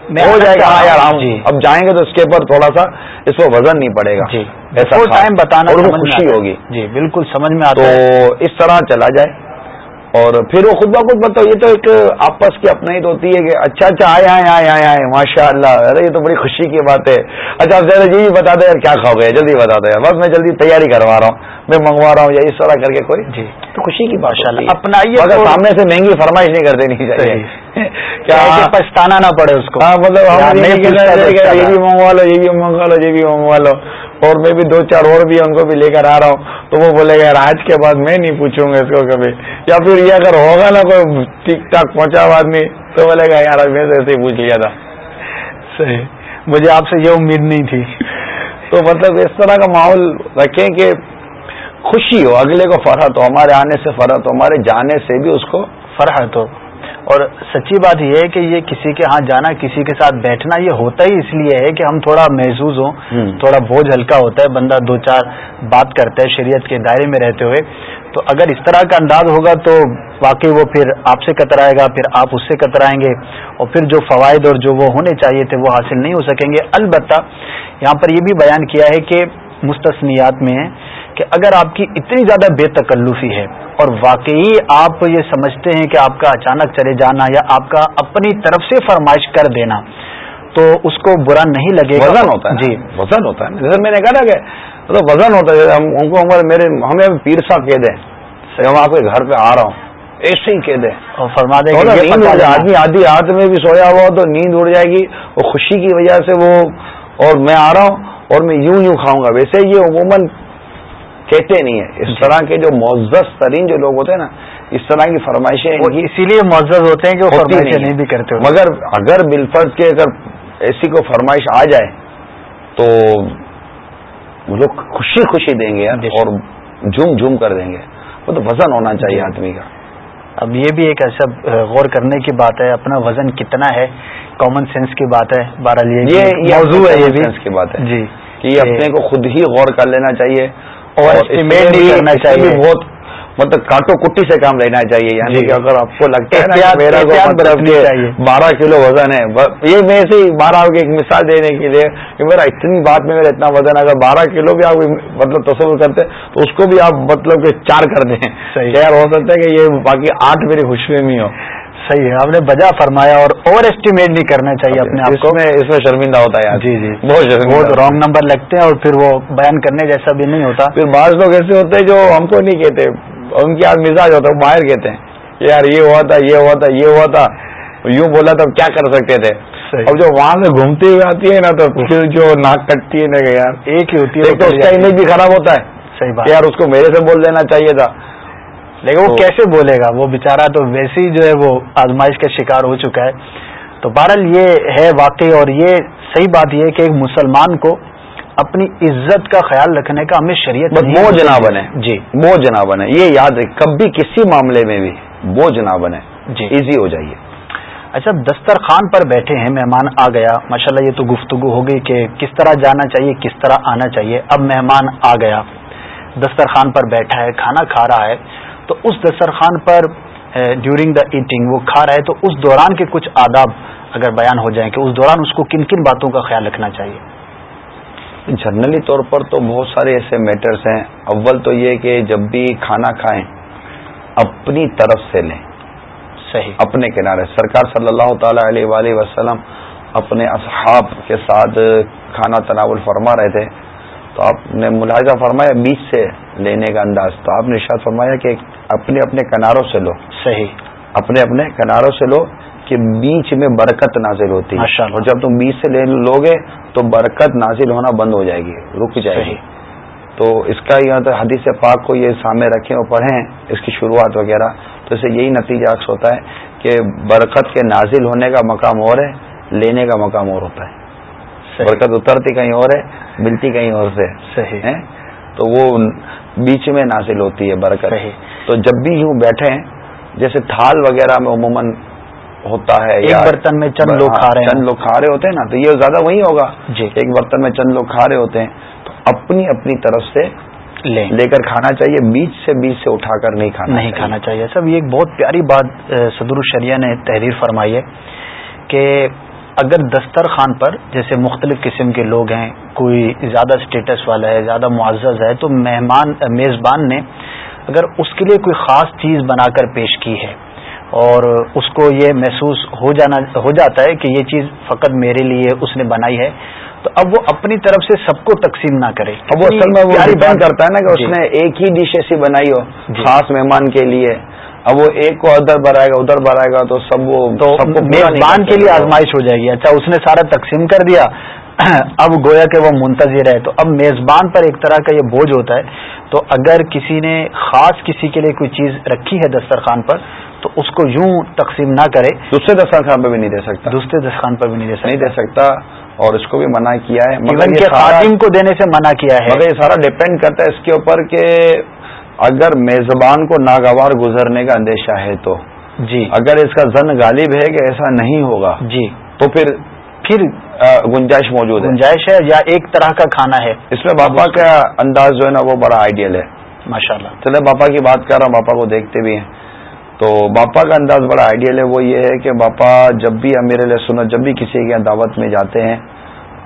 ہو جائے گا ہاں یار جی۔ اب جائیں گے تو اس کے اوپر تھوڑا سا اس کو وزن نہیں پڑے گا۔ جی۔ ایسا ٹائم بتانا خوشی ہوگی۔ جی بالکل سمجھ میں آتا تو اس طرح چلا جائے۔ اور پھر وہ خود بخود بتاؤ یہ تو ایک آپس کی اپنا ہی تو ہوتی ہے کہ اچھا اچھا آئے آئے آئے آئے آئے ماشاء اللہ ارے یہ تو بڑی خوشی کی بات ہے۔ اچھا اب زیادہ یہ بتا دیں یار کیا کھاؤ گے؟ جلدی بتا دیں۔ بس میں جلدی تیاری کروا رہا ہوں۔ میں منگوا رہا ہوں یا اس طرح کر کے کوئی۔ جی تو خوشی کی بات اپنا اگر سامنے سے مہنگی فرمائش نہیں کر دینی چاہیے۔ کیا؟ پچھتانا نہ پڑے اس کو۔ ہاں مطلب یہ بھی منگوا لو یہ بھی منگوا لو یہ بھی منگوا لو اور میں بھی دو چار اور بھی ان کو بھی لے کر آ رہا ہوں۔ تو وہ بولے گا یار آج کے بعد میں نہیں پوچھوں گا اس کو کبھی۔ یا پھر یہ اگر ہوگا نا کوئی ٹھیک ٹھاک پہنچا ہوا آدمی تو بولے گا یار میں سے ایسے ہی پوچھ لیا تھا۔ صحیح۔ مجھے آپ سے یہ امید نہیں تھی۔ تو مطلب اس طرح کا ماحول رکھیں کہ خوشی ہو اگلے کو فرحت ہو ہمارے آنے سے فرحت ہو ہمارے جانے سے بھی اس کو فرحت ہو۔ اور سچی بات یہ ہے کہ یہ کسی کے ہاں جانا کسی کے ساتھ بیٹھنا یہ ہوتا ہی اس لیے ہے کہ ہم تھوڑا محسوس ہوں تھوڑا بوجھ ہلکا ہوتا ہے بندہ دو چار بات کرتا ہے شریعت کے دائرے میں رہتے ہوئے۔ تو اگر اس طرح کا انداز ہوگا تو واقعی وہ پھر آپ سے کترائے گا پھر آپ اس سے کترائیں گے۔ اور پھر جو فوائد اور جو وہ ہونے چاہیے تھے وہ حاصل نہیں ہو سکیں گے۔ البتہ یہاں پر یہ بھی بیان کیا ہے کہ مستثنیات میں ہے کہ اگر آپ کی اتنی زیادہ بے تکلفی ہے اور واقعی آپ یہ سمجھتے ہیں کہ آپ کا اچانک چلے جانا یا آپ کا اپنی طرف سے فرمائش کر دینا تو اس کو برا نہیں لگے گا۔ وزن ہوتا ہے۔ جی۔ وزن ہوتا ہے۔ جیسے میں نے کہا نا کہ مطلب وزن ہوتا ہے۔ ان کو میرے ہمیں پیر صاحب کہہ دیں۔ ہم آپ کے گھر پہ آ رہا ہوں۔ ایسے ہی کہہ دیں۔ اور فرما دیں آدمی آدھی ہاتھ میں بھی سویا ہوا تو نیند اڑ جائے گی وہ خوشی کی وجہ سے وہ اور میں آ رہا ہوں اور میں یوں یوں کھاؤں گا۔ ویسے یہ عموماً کہتے نہیں ہیں۔ اس طرح کے جو معزز ترین جو لوگ ہوتے ہیں نا اس طرح کی فرمائشیں اسی لیے معزز ہوتے ہیں کہ وہ نہیں بھی کرتے مگر اگر بالفرض کے اگر ایسی کو فرمائش آ جائے تو لوگ خوشی خوشی دیں گے اور جھوم جھوم کر دیں گے۔ وہ تو وزن ہونا چاہیے آدمی کا۔ اب یہ بھی ایک ایسا غور کرنے کی بات ہے اپنا وزن کتنا ہے کامن سینس کی بات ہے بہرحال یہ موضوع ہے یہ سینس کی بات ہے جی۔ کہ اپنے کو خود ہی غور کر لینا چاہیے۔ اور کرنا چاہیے۔ بہت مطلب کاٹو کٹی سے کام لینا چاہیے یعنی جی۔ کہ اگر آپ کو لگتا ہے مطلب بارہ کلو وزن ہے۔ یہ میں سے بارہ کی ایک مثال دینے کے لیے کہ میرا اتنی بات میں میرا اتنا وزن اگر بارہ کلو بھی آپ مطلب تصور کرتے تو اس کو بھی آپ مطلب کہ چار کر دیں۔ یار ہو سکتا ہے کہ یہ باقی آٹھ میری خوشبو میں ہو۔ صحیح ہے۔ آپ نے بجا فرمایا اور اوور اسٹیمیٹ نہیں کرنا چاہیے اپنے آپ کو۔ اس میں شرمندہ ہوتا ہے جی جی۔ بہت بہت رانگ نمبر لگتے ہیں اور پھر وہ بیان کرنے جیسا بھی نہیں ہوتا۔ پھر بعض لوگ ایسے ہوتے ہیں جو ہم کو نہیں کہتے۔ ان کی آج مزاج ہوتا ہے وہ باہر کہتے ہیں۔ یار یہ ہوا تھا یہ ہوا تھا یہ ہوا تھا۔ یوں بولا تو کیا کر سکتے تھے؟ اب جو وہاں سے گھومتی ہوئی آتی ہے نا تو پھر جو ناک کٹتی ہے نا یار۔ ایک ہی ہوتی ہے۔ تو اس کا امیج بھی خراب ہوتا ہے۔ صحیح بات۔ یار اس کو میرے سے بول دینا چاہیے تھا۔ لیکن وہ کیسے بولے گا؟ وہ بےچارا تو ویسے ہی جو ہے وہ آزمائش کا شکار ہو چکا ہے۔ تو بہرحال یہ ہے واقعی اور یہ صحیح بات یہ کہ ایک مسلمان کو اپنی عزت کا خیال رکھنے کا ہمیں شریعت بوجھ نہ بنے جی۔ بوجھ نہ بنے یہ یاد ہے کبھی کسی معاملے میں بھی بوجھ نہ بنے جی۔ ایزی ہو جائیے۔ اچھا دسترخوان پر بیٹھے ہیں مہمان آ گیا۔ ماشاءاللہ یہ تو گفتگو ہو گئی کہ کس طرح جانا چاہیے کس طرح آنا چاہیے۔ اب مہمان آ گیا۔ دسترخوان پر بیٹھا ہے کھانا کھا رہا ہے۔ تو اس دسترخوان پر ڈیورنگ دا ایٹنگ وہ کھا رہا ہے تو اس دوران کے کچھ آداب اگر بیان ہو جائیں کہ اس دوران اس کو کن کن باتوں کا خیال رکھنا چاہیے؟ جنرلی طور پر تو بہت سارے ایسے میٹرز ہیں۔ اول تو یہ کہ جب بھی کھانا کھائیں اپنی طرف سے لیں۔ صحیح۔ اپنے کنارے۔ سرکار صلی اللہ تعالی علیہ وآلہ وسلم اپنے اصحاب کے ساتھ کھانا تناول فرما رہے تھے۔ تو آپ نے ملاحظہ فرمایا بیچ سے لینے کا انداز۔ تو آپ نے ارشاد فرمایا کہ اپنے اپنے کناروں سے لو۔ صحیح۔ اپنے اپنے کناروں سے لو کہ بیچ میں برکت نازل ہوتی ہے۔ اور جب تم بیچ سے لے لوگے تو برکت نازل ہونا بند ہو جائے گی رک جائے گی۔ تو اس کا یہاں تو حدیث پاک کو یہ سامنے رکھیں اور پڑھیں اس کی شروعات وغیرہ۔ تو اسے یہی نتیجہ عکس ہوتا ہے کہ برکت کے نازل ہونے کا مقام اور ہے لینے کا مقام اور ہوتا ہے۔ برکت اترتی کہیں اور ہے ملتی کہیں اور سے۔ صحیح۔ تو وہ بیچ میں نازل ہوتی ہے برکت۔ تو جب بھی یوں بیٹھے جیسے تھال وغیرہ میں عموماً ہوتا ہے ایک برتن میں چند لوگ کھا رہے ہیں۔ چند لوگ کھا رہے ہوتے ہیں نا تو یہ زیادہ وہی ہوگا۔ جی۔ ایک برتن میں چند لوگ کھا رہے ہوتے ہیں تو اپنی اپنی طرف سے لیں۔ لے کر کھانا چاہیے بیچ سے بیچ سے اٹھا کر نہیں کھانا نہیں کھانا چاہیے۔ سب یہ ایک بہت پیاری بات صدر الشریعہ نے تحریر فرمائی ہے کہ اگر دسترخوان پر جیسے مختلف قسم کے لوگ ہیں کوئی زیادہ اسٹیٹس والا ہے زیادہ معزز ہے تو مہمان میزبان نے اگر اس کے لیے کوئی خاص چیز بنا کر پیش کی ہے اور اس کو یہ محسوس ہو جانا ہو جاتا ہے کہ یہ چیز فقط میرے لیے اس نے بنائی ہے تو اب وہ اپنی طرف سے سب کو تقسیم نہ کرے۔ اب وہ اصل میں وہ کرتا ہے نا کہ اس جی۔ نے ایک ہی ڈش ایسی بنائی ہو جی۔ خاص مہمان کے لیے۔ اب وہ ایک کو ادھر بھرائے گا ادھر بھرائے گا تو سب وہ میزبان کے لیے آزمائش ہو جائے گی۔ اچھا اس نے سارا تقسیم کر دیا۔ اب گویا کہ وہ منتظر ہے تو اب میزبان پر ایک طرح کا یہ بوجھ ہوتا ہے۔ تو اگر کسی نے خاص کسی کے لیے کوئی چیز رکھی ہے دسترخوان پر تو اس کو یوں تقسیم نہ کرے۔ دوسرے دسترخوان پہ بھی نہیں دے سکتا۔ دوسرے دسترخوان پر بھی نہیں دے سکتا۔ نہیں دے سکتا اور اس کو بھی منع کیا ہے۔ مگر یہ خاتم کو دینے سے منع کیا ہے۔ مگر یہ سارا ڈپینڈ کرتا ہے اس کے اوپر کہ اگر میزبان کو ناگوار گزرنے کا اندیشہ ہے تو۔ جی۔ اگر اس کا زن غالب ہے کہ ایسا نہیں ہوگا جی۔ تو پھر پھر گنجائش موجود ہے۔ گنجائش ہے یا ایک طرح کا کھانا ہے؟ اس میں باپا کا انداز جو ہے نا وہ بڑا آئیڈیل ہے۔ ماشاء اللہ چلے باپا کی بات کر رہا ہوں باپا کو دیکھتے بھی ہیں۔ تو باپا کا انداز بڑا آئیڈیل ہے وہ یہ ہے کہ باپا جب بھی امیر علیہ سنت جب بھی کسی کے دعوت میں جاتے ہیں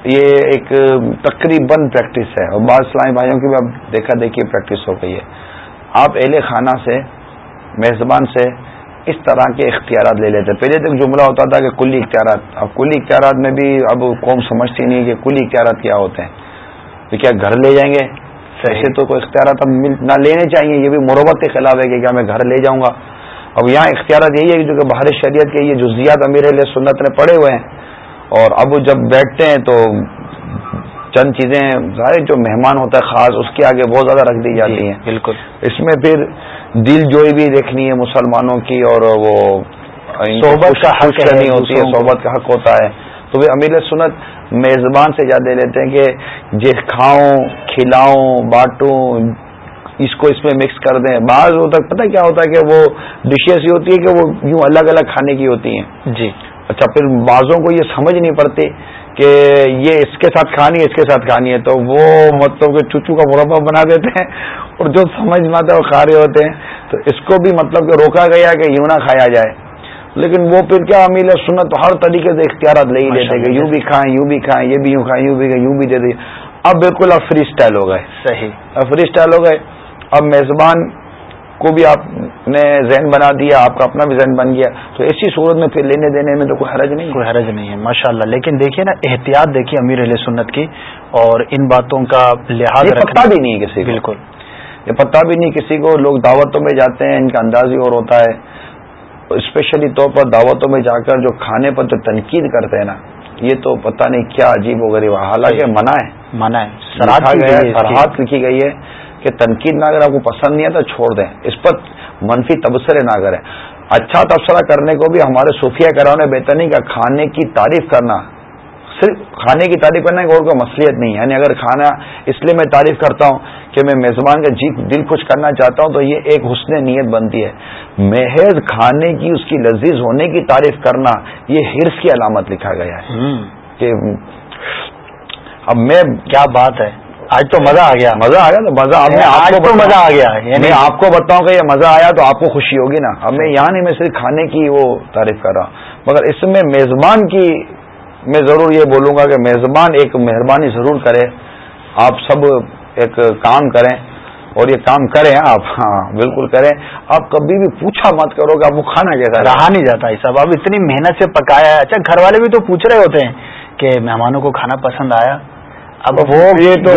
یہ ایک تقریباً پریکٹس ہے۔ اور بعض اسلامی بھائیوں کی بھی اب دیکھا دیکھی پریکٹس ہو گئی ہے۔ آپ اہل خانہ سے میزبان سے اس طرح کے اختیارات لے لیتے پہلے تو جملہ ہوتا تھا کہ کلی اختیارات۔ اب کلی اختیارات میں بھی اب قوم سمجھتی نہیں کہ کلی اختیارات کیا ہوتے ہیں۔ تو کیا گھر لے جائیں گے؟ ایسے تو کوئی اختیارات اب نہ لینے چاہیے، یہ بھی مربت کے خلاف ہے کہ کیا میں گھر لے جاؤں گا۔ اب یہاں اختیارات یہی ہے جو کہ باہر شریعت کے یہ جزیات امیر علیہ سنت نے پڑے ہوئے ہیں۔ اور اب جب بیٹھتے ہیں تو چند چیزیں ظاہر جو مہمان ہوتا ہے خاص اس کے آگے بہت زیادہ رکھ دی جاتی جی، ہیں۔ بالکل۔ اس میں پھر دل جوئی بھی دیکھنی ہے مسلمانوں کی اور وہ صحبت کا حق کرنی ہوتی ہے صحبت کا حق ہوتا ہے۔ تو وہ امیر سنت میزبان سے زیادہ لیتے ہیں کہ جی کھاؤں کھلاؤں بانٹوں اس کو اس میں مکس کر دیں۔ بعض ہوتا پتہ کیا ہوتا ہے کہ وہ ڈشیز یہ ہوتی ہے کہ وہ یوں الگ الگ کھانے کی ہوتی ہیں۔ جی۔ اچھا پھر بعضوں کو یہ سمجھ نہیں پڑتی کہ یہ اس کے ساتھ کھانی ہے اس کے ساتھ کھانی ہے تو وہ مطلب کہ چوچو کا مربع بنا دیتے ہیں اور جو سمجھ میں آتا ہے وہ کھا رہے ہوتے ہیں۔ تو اس کو بھی مطلب کہ روکا گیا کہ یوں نہ کھایا جائے۔ لیکن وہ پھر کیا امیل سنت تو ہر طریقے سے اختیارات لے ہی لیتے کہ یوں بھی کھائیں یوں بھی کھائیں یہ بھی یوں کھائیں یوں بھی یوں بھی دے دیں۔ اب بالکل اب فری اسٹائل ہو گئے۔ صحیح۔ اب فری اسٹائل ہو گئے۔ اب میزبان کو بھی آپ نے ذہن بنا دیا آپ کا اپنا بھی ذہن بن گیا۔ تو ایسی صورت میں پھر لینے دینے میں تو کوئی حرج نہیں کوئی حرج نہیں ہے ماشاء اللہ لیکن دیکھیے نا احتیاط دیکھیے امیر علیہ سنت کی اور ان باتوں کا لحاظ پتہ بھی نہیں کسی بالکل۔ یہ پتہ بھی نہیں کسی کو۔ لوگ دعوتوں میں جاتے ہیں ان کا انداز ہی اور ہوتا ہے۔ اسپیشلی طور پر دعوتوں میں جا کر جو کھانے پر جو تنقید کرتے ہیں نا یہ تو پتہ نہیں کیا عجیب و غریب حالانکہ منع ہے۔ منع ہے۔ سرحد لکھی گئی ہے۔ کہ تنقید نہ اگر آپ کو پسند نہیں ہے تو چھوڑ دیں۔ اس پر منفی تبصرے نہ کریں اچھا تبصرہ کرنے کو بھی ہمارے صوفیہ کراؤ نے بہتر نہیں کہ کھانے کی تعریف کرنا صرف کھانے کی تعریف کرنا اور کوئی مصلیت نہیں ہے۔ یعنی اگر کھانا اس لیے میں تعریف کرتا ہوں کہ میں میزبان کا جی دل خوش کرنا چاہتا ہوں تو یہ ایک حسن نیت بنتی ہے۔ محض کھانے کی اس کی لذیذ ہونے کی تعریف کرنا یہ ہرس کی علامت لکھا گیا ہے۔ کہ اب میں کیا بات ہے؟ آج تو مزہ آ گیا. مزہ آ گیا تو مزہ آج تو مزہ آ گیا. یعنی آپ کو بتاؤں کہ یہ مزہ آیا تو آپ کو خوشی ہوگی نا. اب میں یہاں نہیں میں صرف کھانے کی وہ تعریف کر رہا ہوں. مگر اس میں میزبان کی میں ضرور یہ بولوں گا کہ میزبان ایک مہربانی ضرور کرے آپ سب ایک کام کریں اور یہ کام کریں آپ. ہاں بالکل کریں. آپ کبھی بھی پوچھا مت کرو کہ آپ وہ کھانا کیسا رہا نہیں جاتا ہے سب. اب اتنی محنت سے پکایا ہے. اچھا گھر والے بھی تو پوچھ رہے ہوتے ہیں کہ مہمانوں کو کھانا پسند آیا. اب وہ یہ تو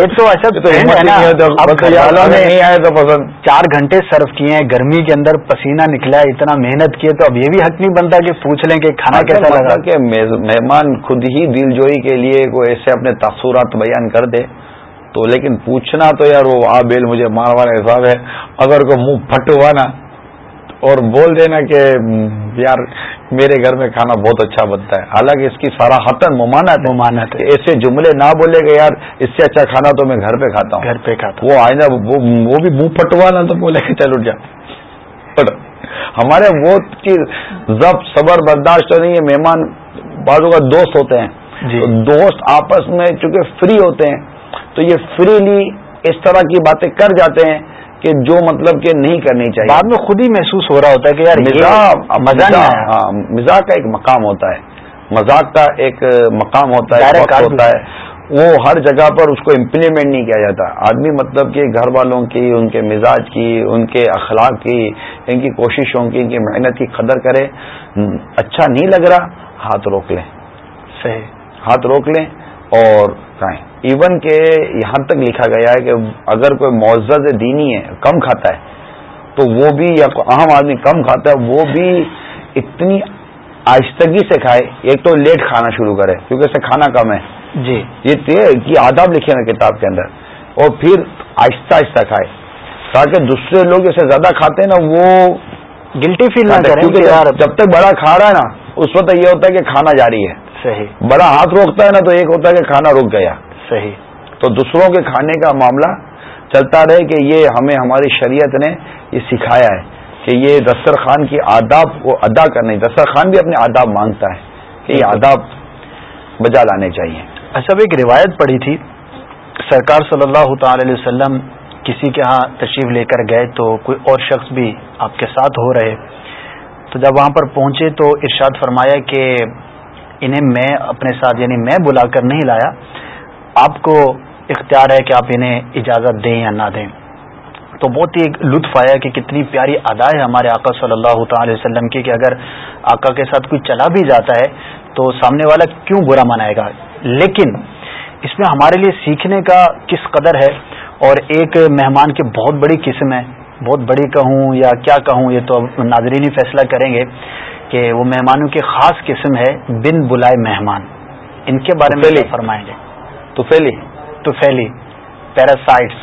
نہیں آئے تو پسند چار گھنٹے سرو کیے ہیں گرمی کے اندر پسینہ نکلا ہے اتنا محنت کیے تو اب یہ بھی حق نہیں بنتا کہ پوچھ لیں کہ کھانا کیسا لگا۔ کہ مہمان خود ہی دل جوئی کے لیے کوئی ایسے اپنے تاثرات بیان کر دے۔ تو لیکن پوچھنا تو یار وہ آ بیل مجھے ماروانا حساب ہے۔ اگر کوئی منہ پھٹ ہوا نا اور بول دینا کہ یار میرے گھر میں کھانا بہت اچھا بنتا ہے۔ حالانکہ اس کی سارا حتن ممانت ممانت ایسے جملے نہ بولے گا یار اس سے اچھا کھانا تو میں گھر پہ کھاتا ہوں۔ گھر پہ کھاتا ہوں۔ وہ آئندہ وہ بھی منہ پٹوا نا تو بولے کہ چل اٹھ جا۔ ہمارے وہ چیز ضبط صبر برداشت نہیں ہے۔ مہمان بازو کا دوست ہوتے ہیں۔ جی۔ دوست آپس میں چونکہ فری ہوتے ہیں تو یہ فریلی اس طرح کی باتیں کر جاتے ہیں۔ کہ جو مطلب کہ نہیں کرنی چاہیے۔ بعد میں خود ہی محسوس ہو رہا ہوتا ہے کہ یار مزاق ہاں مزاق کا ایک مقام ہوتا ہے۔ مزاق کا ایک مقام ہوتا ہے ہوتا ہے۔ وہ ہر جگہ پر اس کو امپلیمنٹ نہیں کیا جاتا۔ آدمی مطلب کہ گھر والوں کی ان کے مزاج کی ان کے اخلاق کی ان کی کوششوں کی ان کی محنت کی قدر کرے۔ اچھا نہیں لگ رہا ہاتھ روک لیں۔ صحیح۔ ہاتھ روک لیں اور کہیں ایون کہ یہاں تک لکھا گیا ہے کہ اگر کوئی معزز دینی ہے کم کھاتا ہے تو وہ بھی یا عام آدمی کم کھاتا ہے وہ بھی اتنی آہستگی سے کھائے ایک تو لیٹ کھانا شروع کرے کیونکہ اسے کھانا کم ہے۔ جی۔ یہ آداب لکھے نا کتاب کے اندر۔ اور پھر آہستہ آہستہ کھائے۔ تاکہ دوسرے لوگ اسے زیادہ کھاتے ہیں نا وہ گلٹی فیل نہ کریں جب تک بڑا کھا رہا ہے نا اس وقت یہ ہوتا ہے کہ کھانا جاری ہے۔ صحیح۔ بڑا ہاتھ روکتا ہے نا تو ایک ہوتا ہے کہ کھانا رک گیا۔ صحیح۔ تو دوسروں کے کھانے کا معاملہ چلتا رہے کہ یہ ہمیں ہماری شریعت نے یہ سکھایا ہے کہ یہ دسترخوان کی آداب کو ادا کرنے دسترخوان بھی اپنے آداب مانگتا ہے کہ یہ آداب بجا لانے چاہیے۔ اچھا ایک روایت پڑی تھی۔ سرکار صلی اللہ تعالی علیہ وسلم کسی کے ہاں تشریف لے کر گئے تو کوئی اور شخص بھی آپ کے ساتھ ہو رہے۔ تو جب وہاں پر پہنچے تو ارشاد فرمایا کہ انہیں میں اپنے ساتھ یعنی میں بلا کر نہیں لایا۔ آپ کو اختیار ہے کہ آپ انہیں اجازت دیں یا نہ دیں۔ تو بہت ہی لطف آیا کہ کتنی پیاری ادا ہے ہمارے آقا صلی اللہ تعالی وسلم کی کہ اگر آقا کے ساتھ کوئی چلا بھی جاتا ہے تو سامنے والا کیوں برا منائے گا؟ لیکن اس میں ہمارے لیے سیکھنے کا کس قدر ہے؟ اور ایک مہمان کی بہت بڑی قسم ہے۔ بہت بڑی کہوں یا کیا کہوں، یہ تو ناظرین ہی فیصلہ کریں گے۔ کہ وہ مہمانوں کی خاص قسم ہے بن بلائے مہمان۔ ان کے بارے میں فرمائیں گے؟ توفیلی۔ توفیلی پیراسائٹس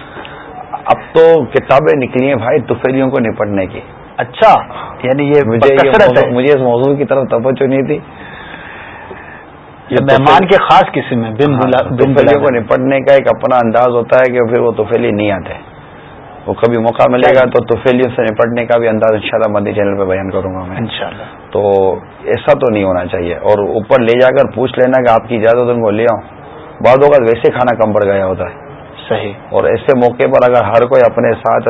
اب تو کتابیں نکلی ہیں بھائی توفیلیوں کو نپٹنے کی۔ اچھا یعنی یہ مجھے مجھے اس موضوع کی طرف توجہ نہیں تھی۔ مہمان کے خاص قسم ہے بن توفیلیوں کو نپٹنے کا ایک اپنا انداز ہوتا ہے کہ پھر وہ توفیلی نہیں آتے۔ وہ کبھی موقع ملے گا تو توفیلیوں سے نپٹنے کا بھی انداز انشاءاللہ مدی چینل پہ بیان کروں گا میں۔ انشاءاللہ۔ تو ایسا تو نہیں ہونا چاہیے۔ اور اوپر لے جا کر پوچھ لینا کہ آپ کی اجازت ان کو لے آؤں۔ بعض اوقات ویسے کھانا کم پڑ گیا ہوتا ہے۔ صحیح۔ اور ایسے موقع پر اگر ہر کوئی اپنے ساتھ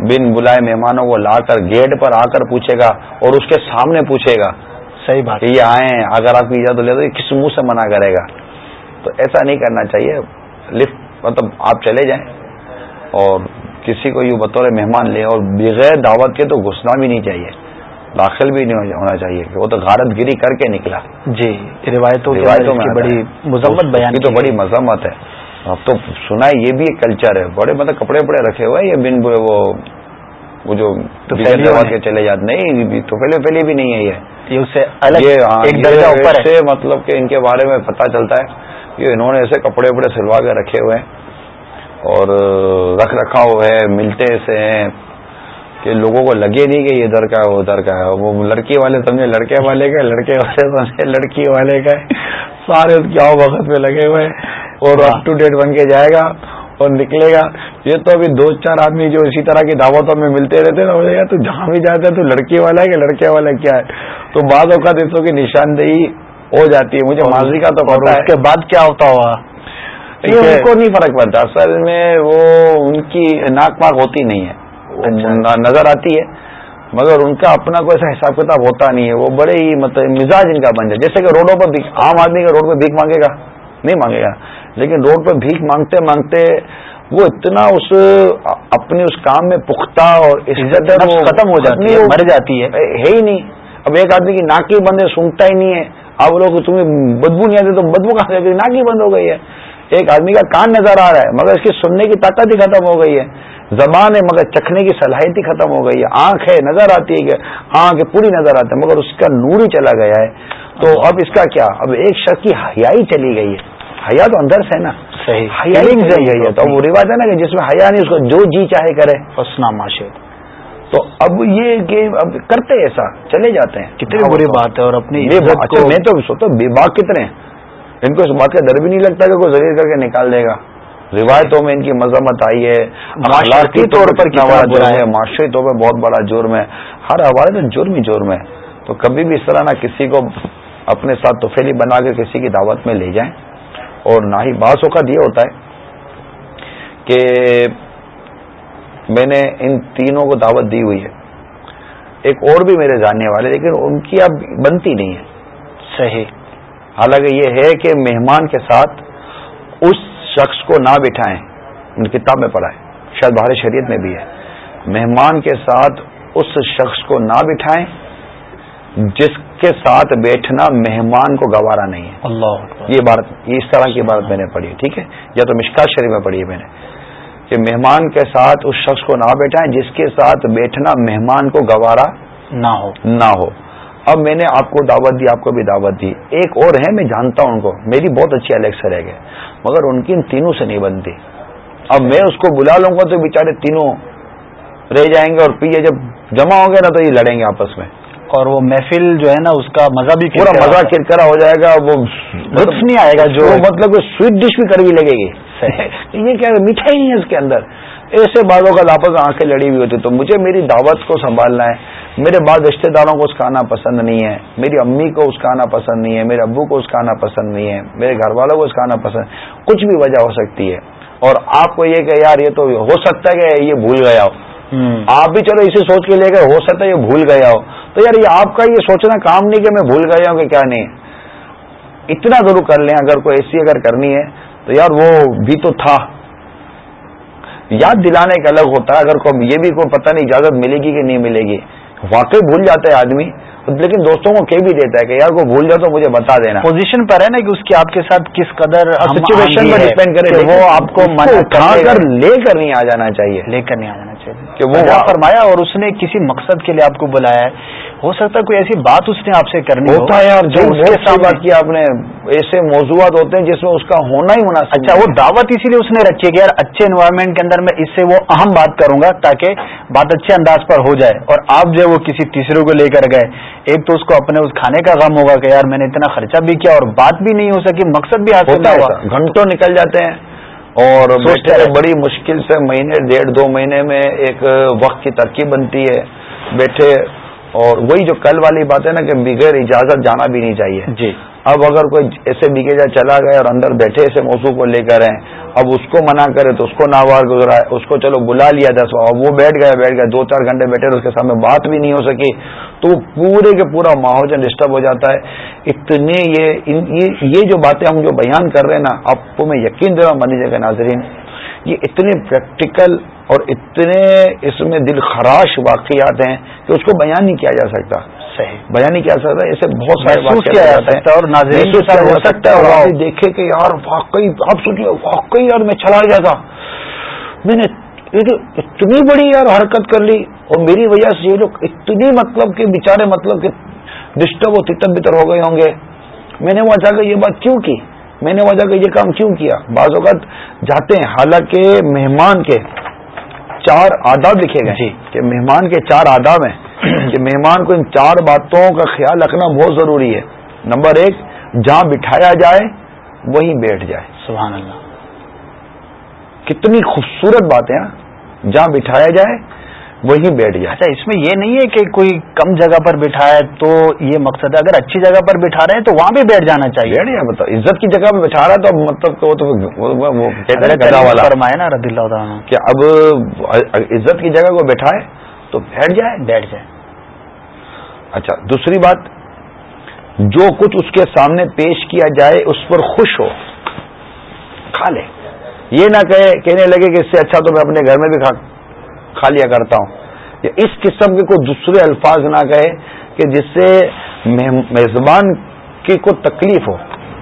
بن بلائے مہمانوں کو لا کر گیٹ پر آ کر پوچھے گا اور اس کے سامنے پوچھے گا صحیح بات۔ یہ آئے اگر آپ کی اجازت لے تو کس منہ سے منع کرے گا؟ تو ایسا نہیں کرنا چاہیے۔ لفٹ مطلب آپ چلے جائیں۔ اور کسی کو یوں بطور مہمان لے اور بغیر دعوت کے تو گھسنا بھی نہیں چاہیے داخل بھی نہیں ہونا چاہیے کہ وہ تو غارت گیری کر کے نکلا۔ جی روایتوں روایتوں میں بڑی مذمت بیان کی تو بڑی مذمت ہے۔ اب تو سنا ہے یہ بھی ایک کلچر ہے۔ بڑے مطلب کپڑے وپڑے رکھے ہوئے یہ بن وہ وہ جو کے چلے جاتے نہیں تو پہلے پہلے بھی نہیں ہے یہ۔ ہاں، مطلب کہ ان کے بارے میں پتا چلتا ہے کہ انہوں نے ایسے کپڑے وپڑے سلوا کے رکھے ہوئے ہیں۔ اور رکھ رکھا ہوا ہے ملتے سے ہیں کہ لوگوں کو لگے نہیں کہ یہ ادھر کا ہے وہ ادھر کا ہے۔ وہ لڑکی والے سمجھے لڑکے والے کا لڑکے والے سمجھے لڑکی والے کا سارے کیا وقت میں لگے ہوئے اور اپ ٹو ڈیٹ بن کے جائے گا اور نکلے گا۔ یہ تو ابھی دو چار آدمی جو اسی طرح کی دعوتوں میں ملتے رہتے نا تو جہاں بھی جاتا ہے تو لڑکی والا ہے کہ لڑکے والا کیا ہے؟ تو بعض اوقات اس کی نشاندہی ہو جاتی ہے۔ مجھے ماضی کا تو پتا ہے اس کے بعد کیا ہوتا ہوا ان کو نہیں فرق پڑتا۔ اصل میں وہ ان کی ناک پاک ہوتی نہیں ہے۔ اچھا۔ نظر آتی ہے۔ مگر ان کا اپنا کوئی ایسا حساب کتاب ہوتا نہیں ہے۔ وہ بڑے ہی مطلب مزاج ان کا بن جائے۔ جیسے کہ روڈوں پر عام آدمی کا روڈ پہ بھیک مانگے گا۔ نہیں مانگے گا۔ لیکن روڈ پہ بھیک مانگتے مانگتے وہ اتنا اس اپنے اس کام میں پختہ اور عزت ختم ہو جاتی ہے۔ مر جاتی ہے۔ ہے۔ ہی نہیں۔ اب ایک آدمی کی ناکی بند ہے سونگتا ہی نہیں ہے۔ اب لوگ تمہیں بدبو نہیں آتے تو بدبو کہاں سے ناکی بند ہو گئی ہے۔ ایک آدمی کا کان نظر آ رہا ہے مگر اس کی سننے کی طاقت ہی ختم ہو گئی ہے۔ زبان ہے مگر چکھنے کی صلاحیت ہی ختم ہو گئی ہے۔ آنکھ ہے نظر آتی ہے کہ آنکھ پوری نظر آتی ہے مگر اس کا نور ہی چلا گیا ہے۔ تو اب اس کا کیا؟ اب ایک شخص کی حیائی چلی گئی ہے۔ حیا تو اندر سے نا۔ صحیح۔ چلی گئی ہے۔ تو وہ رواج ہے نا کہ جس میں حیا نہیں اس کو جو جی چاہے کرے۔ حسنا معاشر تو اب یہ کہ اب کرتے ایسا چلے جاتے ہیں۔ کتنی بری بات ہے اور اپنی اچھا میں تو سوتا بے باغ کتنے ہیں؟ ان کو اس بات کا ڈر بھی نہیں لگتا کہ کوئی ذریعہ کر کے نکال دے گا۔ روایتوں میں ان کی مذمت آئی ہے۔ معاشرتی طور پر جرم ہے۔ معاشرتی طور پر بہت بڑا جرم ہے۔ ہر حوالے میں جرم ہی جرم ہے۔ تو کبھی بھی اس طرح نہ کسی کو اپنے ساتھ توفیلی بنا کے کسی کی دعوت میں لے جائیں۔ اور نہ ہی بعض اوقات یہ ہوتا ہے کہ میں نے ان تینوں کو دعوت دی ہوئی ہے۔ ایک اور بھی میرے جاننے والے لیکن ان کی اب بنتی نہیں ہے۔ صحیح۔ حالانکہ یہ ہے کہ مہمان کے ساتھ اس شخص کو نہ بٹھائیں کتاب میں پڑھا ہے شاید باہر شریعت میں بھی ہے۔ مہمان کے ساتھ اس شخص کو نہ بٹھائیں جس کے ساتھ بیٹھنا مہمان کو گوارا نہیں ہے۔ اللہ یہ بات اس طرح کی بات میں نے پڑھی ٹھیک ہے؟ یا تو مشکا شریف میں پڑھی ہے میں نے۔ کہ مہمان کے ساتھ اس شخص کو نہ بیٹھائیں جس کے ساتھ بیٹھنا مہمان کو گوارا نہ ہو۔ نہ ہو۔ اب میں نے آپ کو دعوت دی آپ کو بھی دعوت دی۔ ایک اور ہے میں جانتا ہوں ان کو۔ میری بہت اچھی الیکس رہ گئے مگر ان کی ان تینوں سے نہیں بنتی۔ اب میں اس کو بلا لوں گا تو بےچارے تینوں رہ جائیں گے اور پیے جب جمع ہوں گے نا تو یہ لڑیں گے آپس میں۔ اور وہ محفل جو ہے نا اس کا مزہ بھی پورا مزہ کرکرا ہو جائے گا وہ لطف نہیں آئے گا جو مطلب سویٹ ڈش بھی کڑوی لگے گی۔ [LAUGHS] یہ کیا مٹھائی نہیں ہے اس کے اندر۔ ایسے باتوں کا لاپس آنکھیں لڑی ہوئی ہوتی تو مجھے میری دعوت کو سنبھالنا ہے۔ میرے بعض رشتے داروں کو اس کا آنا پسند نہیں ہے۔ میری امی کو اس کا آنا پسند نہیں ہے۔ میرے ابو کو اس کا آنا پسند نہیں ہے۔ میرے گھر والوں کو اس کا آنا پسند کچھ بھی وجہ ہو سکتی ہے۔ اور آپ کو یہ کہ یار یہ تو ہو سکتا ہے کہ یہ بھول گیا ہو۔ آپ بھی چلو اسے سوچ کے لے گئے ہو سکتا ہے یہ بھول گیا ہو۔ تو یار یہ آپ کا یہ سوچنا کام نہیں کہ میں بھول گیا ہوں کہ کیا نہیں۔ اتنا ضرور کر لیں۔ اگر کوئی ایسی اگر کرنی ہے تو یار وہ بھی تو تھا۔ یاد دلانے کا الگ ہوتا ہے اگر کوئی یہ بھی کوئی پتہ نہیں اجازت ملے گی کہ نہیں ملے گی۔ واقعی بھول جاتا ہے آدمی لیکن دوستوں کو کہہ بھی دیتا ہے کہ یار کو بھول جاؤ تو مجھے بتا دینا۔ پوزیشن پر ہے نا کہ اس کی آپ کے ساتھ کس قدر سچویشن پر ڈپینڈ کرے وہ آپ کو لے کر نہیں آ جانا چاہیے۔ لے کر نہیں آ جانا چاہیے کہ وہ فرمایا اور اس نے کسی مقصد کے لیے آپ کو بلایا ہے۔ ہو سکتا ہے کوئی ایسی بات اس نے آپ سے کرنی ہوتا ہے یار جو اس کے ساتھ بات کیا آپ نے ایسے موضوعات ہوتے ہیں جس میں اس کا ہونا ہی مناسب اچھا وہ دعوت اسی لیے اس نے رکھی ہے کہ یار اچھے انوائرمنٹ کے اندر میں اس سے وہ اہم بات کروں گا تاکہ بات اچھے انداز پر ہو جائے۔ اور آپ جو ہے وہ کسی تیسرے کو لے کر گئے۔ ایک تو اس کو اپنے اس کھانے کا غم ہوگا کہ یار میں نے اتنا خرچہ بھی کیا اور بات بھی نہیں ہو سکی مقصد بھی حاصل ہوتا ہوا۔ گھنٹوں نکل جاتے ہیں۔ اور بڑی مشکل سے مہینے ڈیڑھ دو مہینے میں ایک وقت کی ترکیب بنتی ہے۔ بیٹھے اور وہی جو کل والی بات ہے نا کہ بغیر اجازت جانا بھی نہیں چاہیے۔ جی۔ اب اگر کوئی ایسے بگے جا چلا گئے اور اندر بیٹھے ایسے موضوع کو لے کر ہیں اب اس کو منع کرے تو اس کو ناوار گزرا ہے اس کو چلو بلا لیا دس اب وہ بیٹھ گیا بیٹھ گیا، دو چار گھنٹے بیٹھے اس کے سامنے بات بھی نہیں ہو سکی۔ تو پورے کے پورا ماحول ڈسٹرب ہو جاتا ہے۔ اتنے یہ یہ جو باتیں ہم جو بیان کر رہے ہیں نا، آپ کو میں یقین دے رہا ہوں منی جگہ ناظرین یہ اتنے پریکٹیکل اور اتنے اس میں دل خراش واقعات ہیں کہ اس کو بیان نہیں کیا جا سکتا۔ صحیح۔ بیان نہیں کیا سکتا ایسے بہت سارے واقعات اور ناظرین ہو سکتا ہے اور دیکھے کہ یار واقعی آپ سوچیے واقعی یار میں چلا گیا تھا۔ میں نے اتنی بڑی یار حرکت کر لی اور میری وجہ سے یہ لوگ اتنی مطلب کہ بےچارے مطلب کہ ڈسٹرب و تتر بتر ہو گئے ہوں گے۔ میں نے وہاں جا کے یہ بات کیوں کی؟ میں نے وجہ کہ یہ کام کیوں کیا؟ بعض اوقات جاتے ہیں حالانکہ مہمان کے چار آداب لکھے گئے جی۔ کہ مہمان کے چار آداب ہیں کہ مہمان کو ان چار باتوں کا خیال رکھنا بہت ضروری ہے۔ نمبر ایک جہاں بٹھایا جائے وہیں بیٹھ جائے۔ سبحان اللہ۔ کتنی خوبصورت باتیں جہاں بٹھایا جائے وہیں بیٹھ جائے اچھا اس میں یہ نہیں ہے کہ کوئی کم جگہ پر بٹھا ہے تو یہ مقصد ہے۔ اگر اچھی جگہ پر بٹھا رہے ہیں تو وہاں بھی بیٹھ جانا چاہیے۔ بیٹھ بتاؤ عزت کی جگہ پہ بٹھا رہا ہے تو مطلب تو فرمائے نا رضی اللہ تعالیٰ کہ اب عزت کی جگہ کو بٹھائے تو بیٹھ جائے۔ بیٹھ جائے۔ اچھا دوسری بات جو کچھ اس کے سامنے پیش کیا جائے اس پر خوش ہو کھا لے۔ یہ نہ کہے کہنے لگے کہ اس سے اچھا تو میں اپنے گھر میں بھی کھا کھا لیا کرتا ہوں۔ یا اس قسم کے کوئی دوسرے الفاظ نہ کہے کہ جس سے میزبان کی کوئی تکلیف ہو۔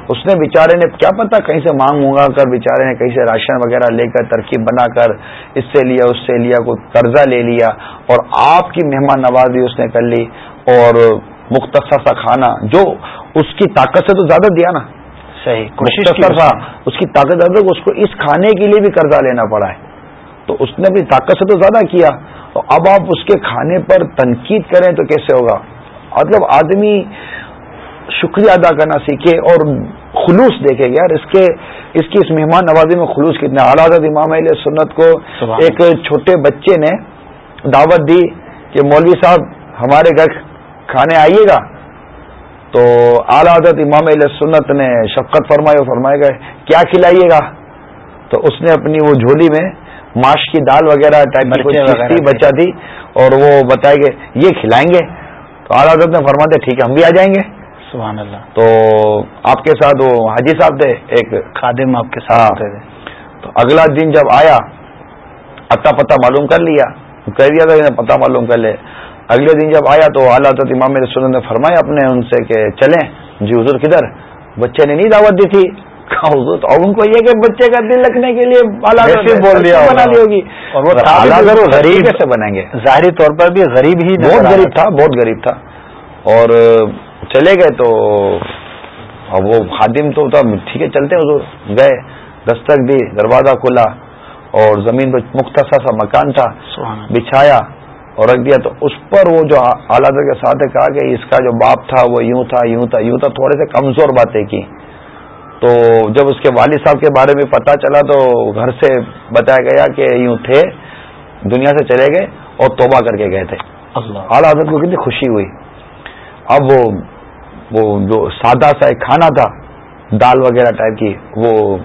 اس نے بیچارے نے کیا پتا کہیں سے مانگ مونگا کر بیچارے نے کہیں سے راشن وغیرہ لے کر ترکیب بنا کر اس سے لیا اس سے لیا کوئی قرضہ لے لیا۔ اور آپ کی مہمان نوازی اس نے کر لی۔ اور مختصر سا کھانا جو اس کی طاقت سے تو زیادہ دیا نا۔ صحیح کوشش اس کی طاقت زیادہ اس کو اس کھانے کے لیے بھی قرضہ لینا پڑا ہے۔ تو اس نے اپنی طاقت سے تو زیادہ کیا۔ تو اب آپ اس کے کھانے پر تنقید کریں تو کیسے ہوگا؟ مطلب آدمی شکریہ ادا کرنا سیکھے اور خلوص دیکھے یار اس کے اس کی اس مہمان نوازی میں خلوص کتنا۔ اعلیٰ امام علیہ سنت کو ایک چھوٹے بچے نے دعوت دی کہ مولوی صاحب ہمارے گھر کھانے آئیے گا۔ تو اعلیٰ حضرت امام علیہ سنت نے شفقت فرمائی اور فرمائے گئے کیا کھلائیے گا؟ تو اس نے اپنی وہ جھولی میں ماش کی دال وغیرہ ٹائپ کی بچا دی اور وہ بتائے گے یہ کھلائیں گے۔ تو اعلیٰ حضرت نے فرماتے ٹھیک ہے ہم بھی آ جائیں گے۔ سبحان اللہ۔ تو آپ کے ساتھ وہ حاجی صاحب تھے ایک خادم آپ کے ساتھ ہاں۔ تو اگلا دن جب آیا اتا پتا معلوم کر لیا۔ کہہ دیا تھا پتا معلوم کر لے۔ اگلے دن جب آیا تو اعلیٰ حضرت امام رسول نے فرمایا اپنے ان سے کہ چلیں۔ جی حضور کدھر؟ بچے نے نہیں دعوت دی تھی۔ تو ان کو یہ کہ بچے کا دل رکھنے کے لیے بول دیا بنا لی ہوگی۔ اور وہ غریب کیسے بنائیں گے۔ ظاہری طور پر بھی غریب ہی بہت غریب تھا بہت غریب تھا۔ اور چلے گئے تو اب وہ خادم تو ٹھیک ہے چلتے حضور۔ گئے دستک دی دروازہ کھلا اور زمین پہ مختصر سا مکان تھا بچھایا اور رکھ دیا۔ تو اس پر وہ جو اعلیٰ کے ساتھ کہا کہ اس کا جو باپ تھا وہ یوں تھا یوں تھا یوں تھا تھوڑے سے کمزور باتیں کی۔ تو جب اس کے والد صاحب کے بارے میں پتا چلا تو گھر سے بتایا گیا کہ یوں تھے دنیا سے چلے گئے اور توبہ کر کے گئے تھے۔ اعلیٰ حضرت کو کتنی خوشی ہوئی۔ اب وہ وہ جو سادہ سا ایک کھانا تھا دال وغیرہ ٹائپ کی وہ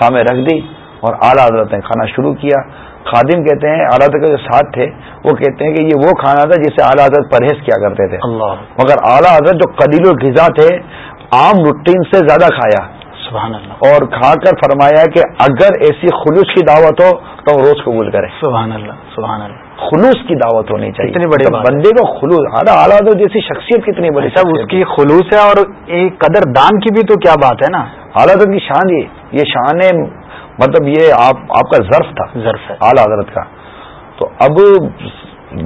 سامنے رکھ دی اور اعلیٰ حضرت نے کھانا شروع کیا۔ خادم کہتے ہیں اعلیٰ حضرت کے جو ساتھ تھے وہ کہتے ہیں کہ یہ وہ کھانا تھا جسے اعلیٰ حضرت پرہیز کیا کرتے تھے۔ اللہ۔ مگر اعلیٰ حضرت جو قدیل و غذا تھے عام روٹین سے زیادہ کھایا۔ سبحان اللہ۔ اور کھا کر فرمایا کہ اگر ایسی خلوص کی دعوت ہو تو روز قبول کرے۔ سبحان اللہ سبحان اللہ۔ خلوص کی دعوت ہونی چاہیے۔ اتنی بڑی بندے کو خلوص اعلیٰ جیسی شخصیت کتنی بڑی سب اس کی خلوص ہے اور ایک قدر دان کی بھی تو کیا بات ہے نا؟ اعلیٰ کی شان یہ یہ شان مطلب یہ آپ آپ کا ظرف تھا۔ ظرف ہے۔ اعلیٰ حضرت کا۔ تو اب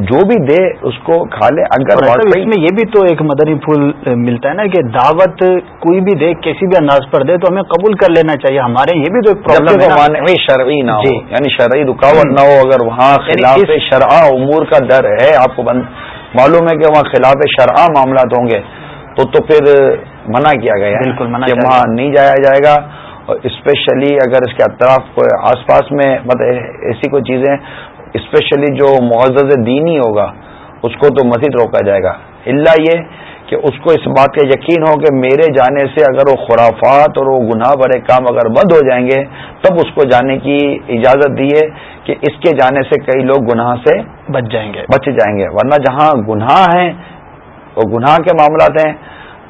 جو بھی دے اس کو کھا لے اگر اس میں یہ بھی تو ایک مدنی پھول ملتا ہے نا کہ دعوت کوئی بھی دے کسی بھی انداز پر دے تو ہمیں قبول کر لینا چاہیے۔ ہمارے یہ بھی تو ایک پرابلم ہے شرعی نہ ہو جی۔ یعنی شرعی رکاوٹ نہ ہو اگر وہاں یعنی خلاف شرع امور کا ڈر ہے آپ کو معلوم ہے کہ وہاں خلاف شرع معاملات ہوں گے تو تو پھر منع کیا گیا۔ بالکل منع وہاں نہیں جایا جائے گا اور اسپیشلی اگر اس کے اطراف آس پاس میں مطلب ایسی کوئی چیزیں اسپیشلی جو معزز دینی ہوگا اس کو تو مزید روکا جائے گا۔ اللہ یہ کہ اس کو اس بات کا یقین ہو کہ میرے جانے سے اگر وہ خرافات اور وہ گناہ بڑے کام اگر بند ہو جائیں گے تب اس کو جانے کی اجازت دی ہے کہ اس کے جانے سے کئی لوگ گناہ سے بچ جائیں گے۔ بچ جائیں گے۔ ورنہ جہاں گناہ ہیں وہ گناہ کے معاملات ہیں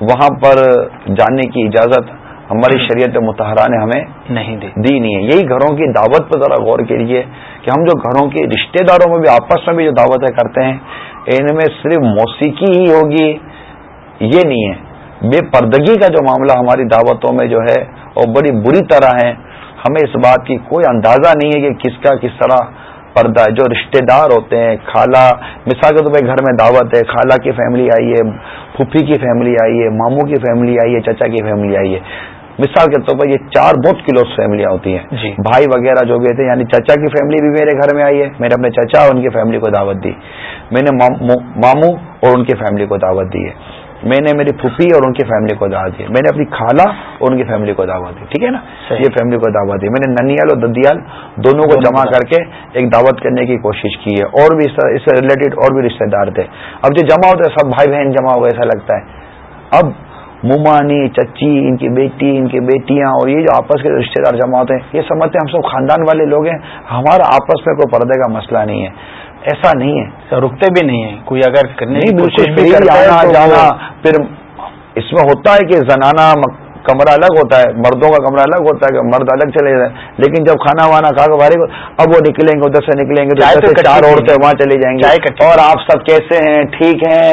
وہاں پر جانے کی اجازت ہماری شریعت متحرہ نے ہمیں نہیں دی۔ دی نہیں ہے۔ یہی گھروں کی دعوت پر ذرا غور کیجیے کہ ہم جو گھروں کے رشتہ داروں میں بھی آپس میں بھی جو دعوتیں کرتے ہیں ان میں صرف موسیقی ہی ہوگی یہ نہیں ہے۔ بے پردگی کا جو معاملہ ہماری دعوتوں میں جو ہے وہ بڑی بری طرح ہے۔ ہمیں اس بات کی کوئی اندازہ نہیں ہے کہ کس کا کس طرح پردہ ہے۔ جو رشتہ دار ہوتے ہیں خالہ مثال کے طور پہ گھر میں دعوت ہے خالہ کی فیملی آئی ہے پھوپھی کی فیملی آئی ہے ماموں کی فیملی آئی ہے چچا کی فیملی آئی ہے۔ مثال کے طور پر یہ چار بہت کلوز فیملیاں ہوتی ہیں۔ جی۔ بھائی وغیرہ جو بھی تھے یعنی چچا کی فیملی بھی میرے گھر میں آئی ہے۔ میں نے اپنے چچا اور ان کی فیملی کو دعوت دی۔ میں نے ماموں اور ان کی فیملی کو دعوت دی ہے۔ میں نے میری پھوپھی اور ان کی فیملی کو دعوت دی میں نے اپنی خالہ اور ان کی فیملی کو دعوت دی ٹھیک ہے نا؟ یہ فیملی کو دعوت دی۔ میں نے ننیال اور ددیال دونوں کو جمع کر کے ایک دعوت کرنے کی کوشش کی ہے۔ اور بھی اس سے ریلیٹڈ اور بھی رشتے دار تھے۔ اب جو جمع ہوتے سب بھائی بہن جمع ہو ایسا لگتا ہے۔ اب ممانی چچی ان کی بیٹی ان کی بیٹیاں اور یہ جو آپس کے رشتے دار جمع ہوتے ہیں یہ سمجھتے ہیں ہم سب خاندان والے لوگ ہیں ہمارا آپس میں کوئی پردے کا مسئلہ نہیں ہے ایسا نہیں ہے رکتے بھی نہیں ہیں کوئی اگر کرنے آنا جانا پھر اس میں ہوتا ہے کہ زنانہ کمرہ الگ ہوتا ہے مردوں کا کمرہ الگ ہوتا ہے کہ مرد الگ چلے جائیں لیکن جب کھانا وانا کھا کے بھاری اب وہ نکلیں گے ادھر سے نکلیں گے چار عورتیں وہاں چلی جائیں گے اور آپ سب کیسے ہیں؟ ٹھیک ہیں؟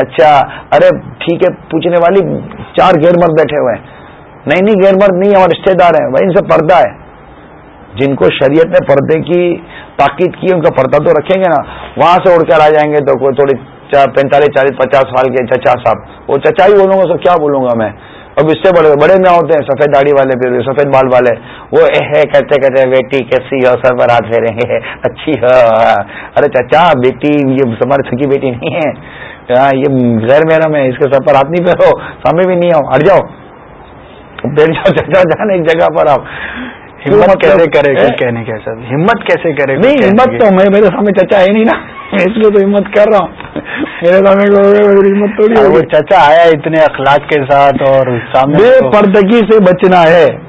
اچھا ارے، ٹھیک ہے، پوچھنے والی چار غیر مرد بیٹھے ہوئے ہیں۔ نہیں نہیں، غیر مرد نہیں، ہمارے رشتے دار ہیں، بھائی، ان سے پردہ ہے۔ جن کو شریعت نے پردے کی تاکید کی، ان کا پردہ تو رکھیں گے نا۔ وہاں سے اڑ کر آ جائیں گے تو کوئی تھوڑی پینتالیس، چالیس، پچاس سال کے چچا صاحب۔ وہ چچا ہی بولوں گا تو کیا بولوں گا میں؟ اب اس سے بڑے بڑے نہ ہوتے ہیں سفید داڑھی والے پھر سفید بال والے۔ وہ ہے کہتے کہتے بیٹی کیسی ہو سر پر ہاتھ پھیریں گے اچھی ہو ارے چچا بیٹی یہ ہماری سکی بیٹی نہیں ہے۔ ہاں، یہ غیر محرم ہے اس کے سر پر ہاتھ نہیں پھیرو۔ سامنے بھی نہیں آؤ ہٹ جاؤ۔ بیٹھ جاؤ چچا جان ایک جگہ پر آپ ہمت کیسے کرے گا کہنے کے ہمت کیسے کرے نہیں ہمت تو میں میرے سامنے چچا ہے نہیں نا۔ [LAUGHS] اس لیے تو ہمت کر رہا ہوں۔ وہ چچا آیا اتنے اخلاق کے ساتھ اور سامنے پردگی سے بچنا ہے۔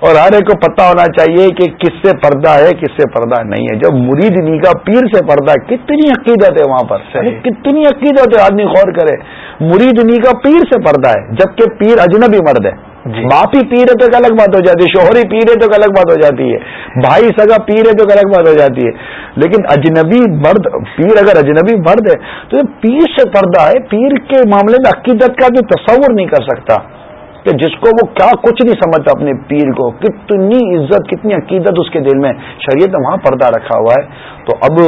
اور ہر ایک کو پتا ہونا چاہیے کہ کس سے پردہ ہے کس سے پردہ نہیں ہے۔ جب مرید نگاہ پیر سے پردہ کتنی عقیدت ہے وہاں پر؟ کتنی عقیدت ہے آدمی غور کرے۔ مرید نگاہ پیر سے پردہ ہے جبکہ پیر اجنبی مرد ہے۔ جی۔ باپ ہی پیر ہے تو ایک الگ بات ہو جاتی ہے شوہر ہی پیر ہے تو ایک الگ بات ہو جاتی ہے، بھائی سگا پیر ہے تو ایک الگ بات ہو جاتی ہے۔ لیکن اجنبی مرد، پیر اگر اجنبی مرد ہے، تو پیر سے پردہ ہے، پیر کے معاملے میں عقیدت کا بھی تصور نہیں کر سکتا کہ جس کو وہ کیا کچھ نہیں سمجھتا اپنے پیر کو، کتنی عزت، کتنی عقیدت اس کے دل میں، شریعت وہاں پردہ رکھا ہوا ہے۔ تو اب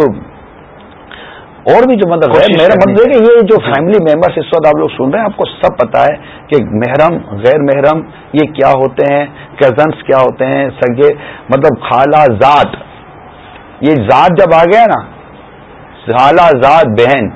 اور بھی جو مطلب ہے میرا مطلب ہے کہ یہ جو فیملی ممبرس اس وقت آپ لوگ سن رہے ہیں آپ کو سب پتا ہے کہ محرم غیر محرم یہ کیا ہوتے ہیں کزنس کیا ہوتے ہیں سگے مطلب خالہ ذات۔ یہ ذات جب آ گیا نا خالہ ذات بہن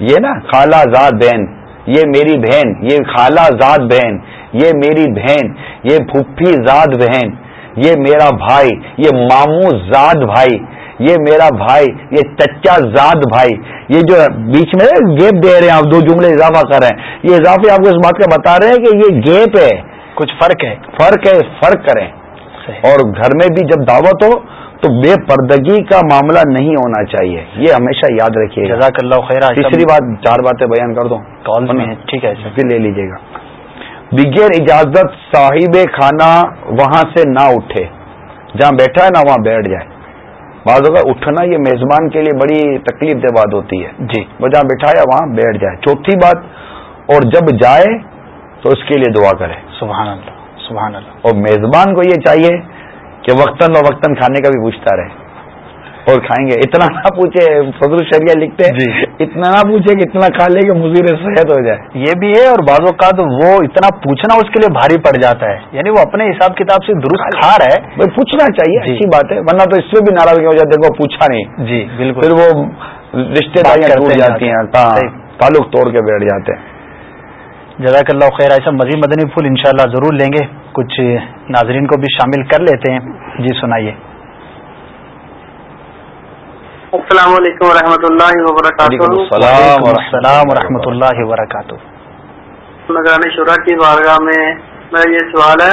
یہ نا خالہ ذات بہن یہ میری بہن یہ خالہ ذات بہن یہ میری بہن یہ پھپھی ذات بہن یہ میرا بھائی یہ ماموں ذات بھائی یہ میرا بھائی یہ چچا زاد بھائی۔ یہ جو بیچ میں گیپ دے رہے ہیں آپ دو جملے اضافہ کر رہے ہیں۔ یہ اضافے آپ کو اس بات کا بتا رہے ہیں کہ یہ گیپ ہے۔ کچھ فرق ہے۔ فرق ہے فرق کریں۔ اور گھر میں بھی جب دعوت ہو تو بے پردگی کا معاملہ نہیں ہونا چاہیے۔ یہ ہمیشہ یاد رکھیے جزاک اللہ خیر تیسری بات چار باتیں بیان کر دو۔ کال میں ٹھیک ہے پھر لے لیجیے گا۔ بغیر اجازت صاحب کھانا وہاں سے نہ اٹھے۔ جہاں بیٹھا ہے نا وہاں بیٹھ جائے۔ بعض اوقات اٹھنا یہ میزبان کے لیے بڑی تکلیف دہ بات ہوتی ہے۔ جی۔ وہ جہاں بٹھایا وہاں بیٹھ جائے۔ چوتھی بات اور جب جائے تو اس کے لیے دعا کرے۔ سبحان اللہ سبحان اللہ۔ اور میزبان کو یہ چاہیے کہ وقتاً و وقتاً کھانے کا بھی پوچھتا رہے۔ اور کھائیں گے۔ اتنا نہ پوچھے فضل شریعہ لکھتے ہیں۔ جی۔ اتنا نہ پوچھے کہ اتنا کھا لے کہ مزیر صحت ہو جائے۔ یہ بھی ہے اور بعض اوقات وہ اتنا پوچھنا اس کے لیے بھاری پڑ جاتا ہے۔ یعنی وہ اپنے حساب کتاب سے درست کھا رہا ہے۔ پوچھنا چاہیے جی۔ اچھی بات ہے ورنہ تو اس میں بھی ناراضگی ہو جاتی ہے پوچھا نہیں۔ جی بالکل۔ پھر وہ رشتے داریاں ٹوٹ جاتی ہیں۔ تعلق توڑ کے بیٹھ جاتے ہیں۔ جزاک اللہ خیر ایسا مزید مدنی پھول انشاءاللہ ضرور لیں گے۔ کچھ ناظرین کو بھی شامل کر لیتے ہیں۔ جی سنائیے۔ السلام علیکم و رحمۃ اللہ وبرکاتہ۔ السلام و رحمۃ اللہ وبرکاتہ۔ نگرانی شورا کی بارگاہ میں میرا یہ سوال ہے۔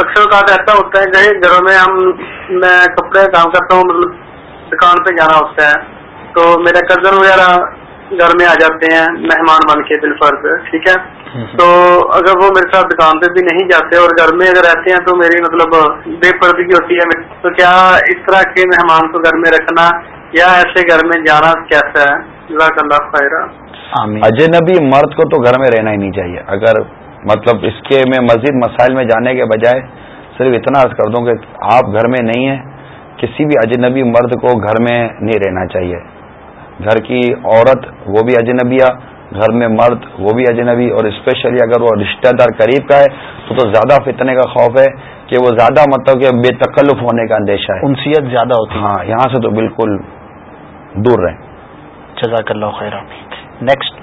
اکثر اوقات ایسا ہوتا ہے کہ گھروں میں ہم میں کپڑے کام کرتا ہوں مطلب دکان پہ جانا ہوتا ہے۔ تو میرے کزن وغیرہ گھر میں آ جاتے ہیں مہمان بن کے دل فرض ٹھیک ہے؟ تو اگر وہ میرے ساتھ دکان پہ بھی نہیں جاتے اور گھر میں اگر رہتے ہیں تو میری مطلب بے پردگی ہوتی ہے۔ تو کیا اس طرح کے مہمان کو گھر میں رکھنا یا ایسے گھر میں جانا کیسا ہے جزاک اللہ خیر اجنبی مرد کو تو گھر میں رہنا ہی نہیں چاہیے۔ اگر مطلب اس کے میں مزید مسائل میں جانے کے بجائے صرف اتنا عرض کر دوں کہ آپ گھر میں نہیں ہیں کسی بھی اجنبی مرد کو گھر میں نہیں رہنا چاہیے۔ گھر کی عورت وہ بھی اجنبیہ گھر میں مرد وہ بھی اجنبی اور اسپیشلی اگر وہ رشتہ دار قریب کا ہے تو تو زیادہ فتنے کا خوف ہے کہ وہ زیادہ مطلب کہ بے تکلف ہونے کا اندیشہ ہے۔ انسیت زیادہ ہوتی ہے۔ ہاں یہاں سے تو بالکل دور رہیں۔ جزاک اللہ خیر نیکسٹ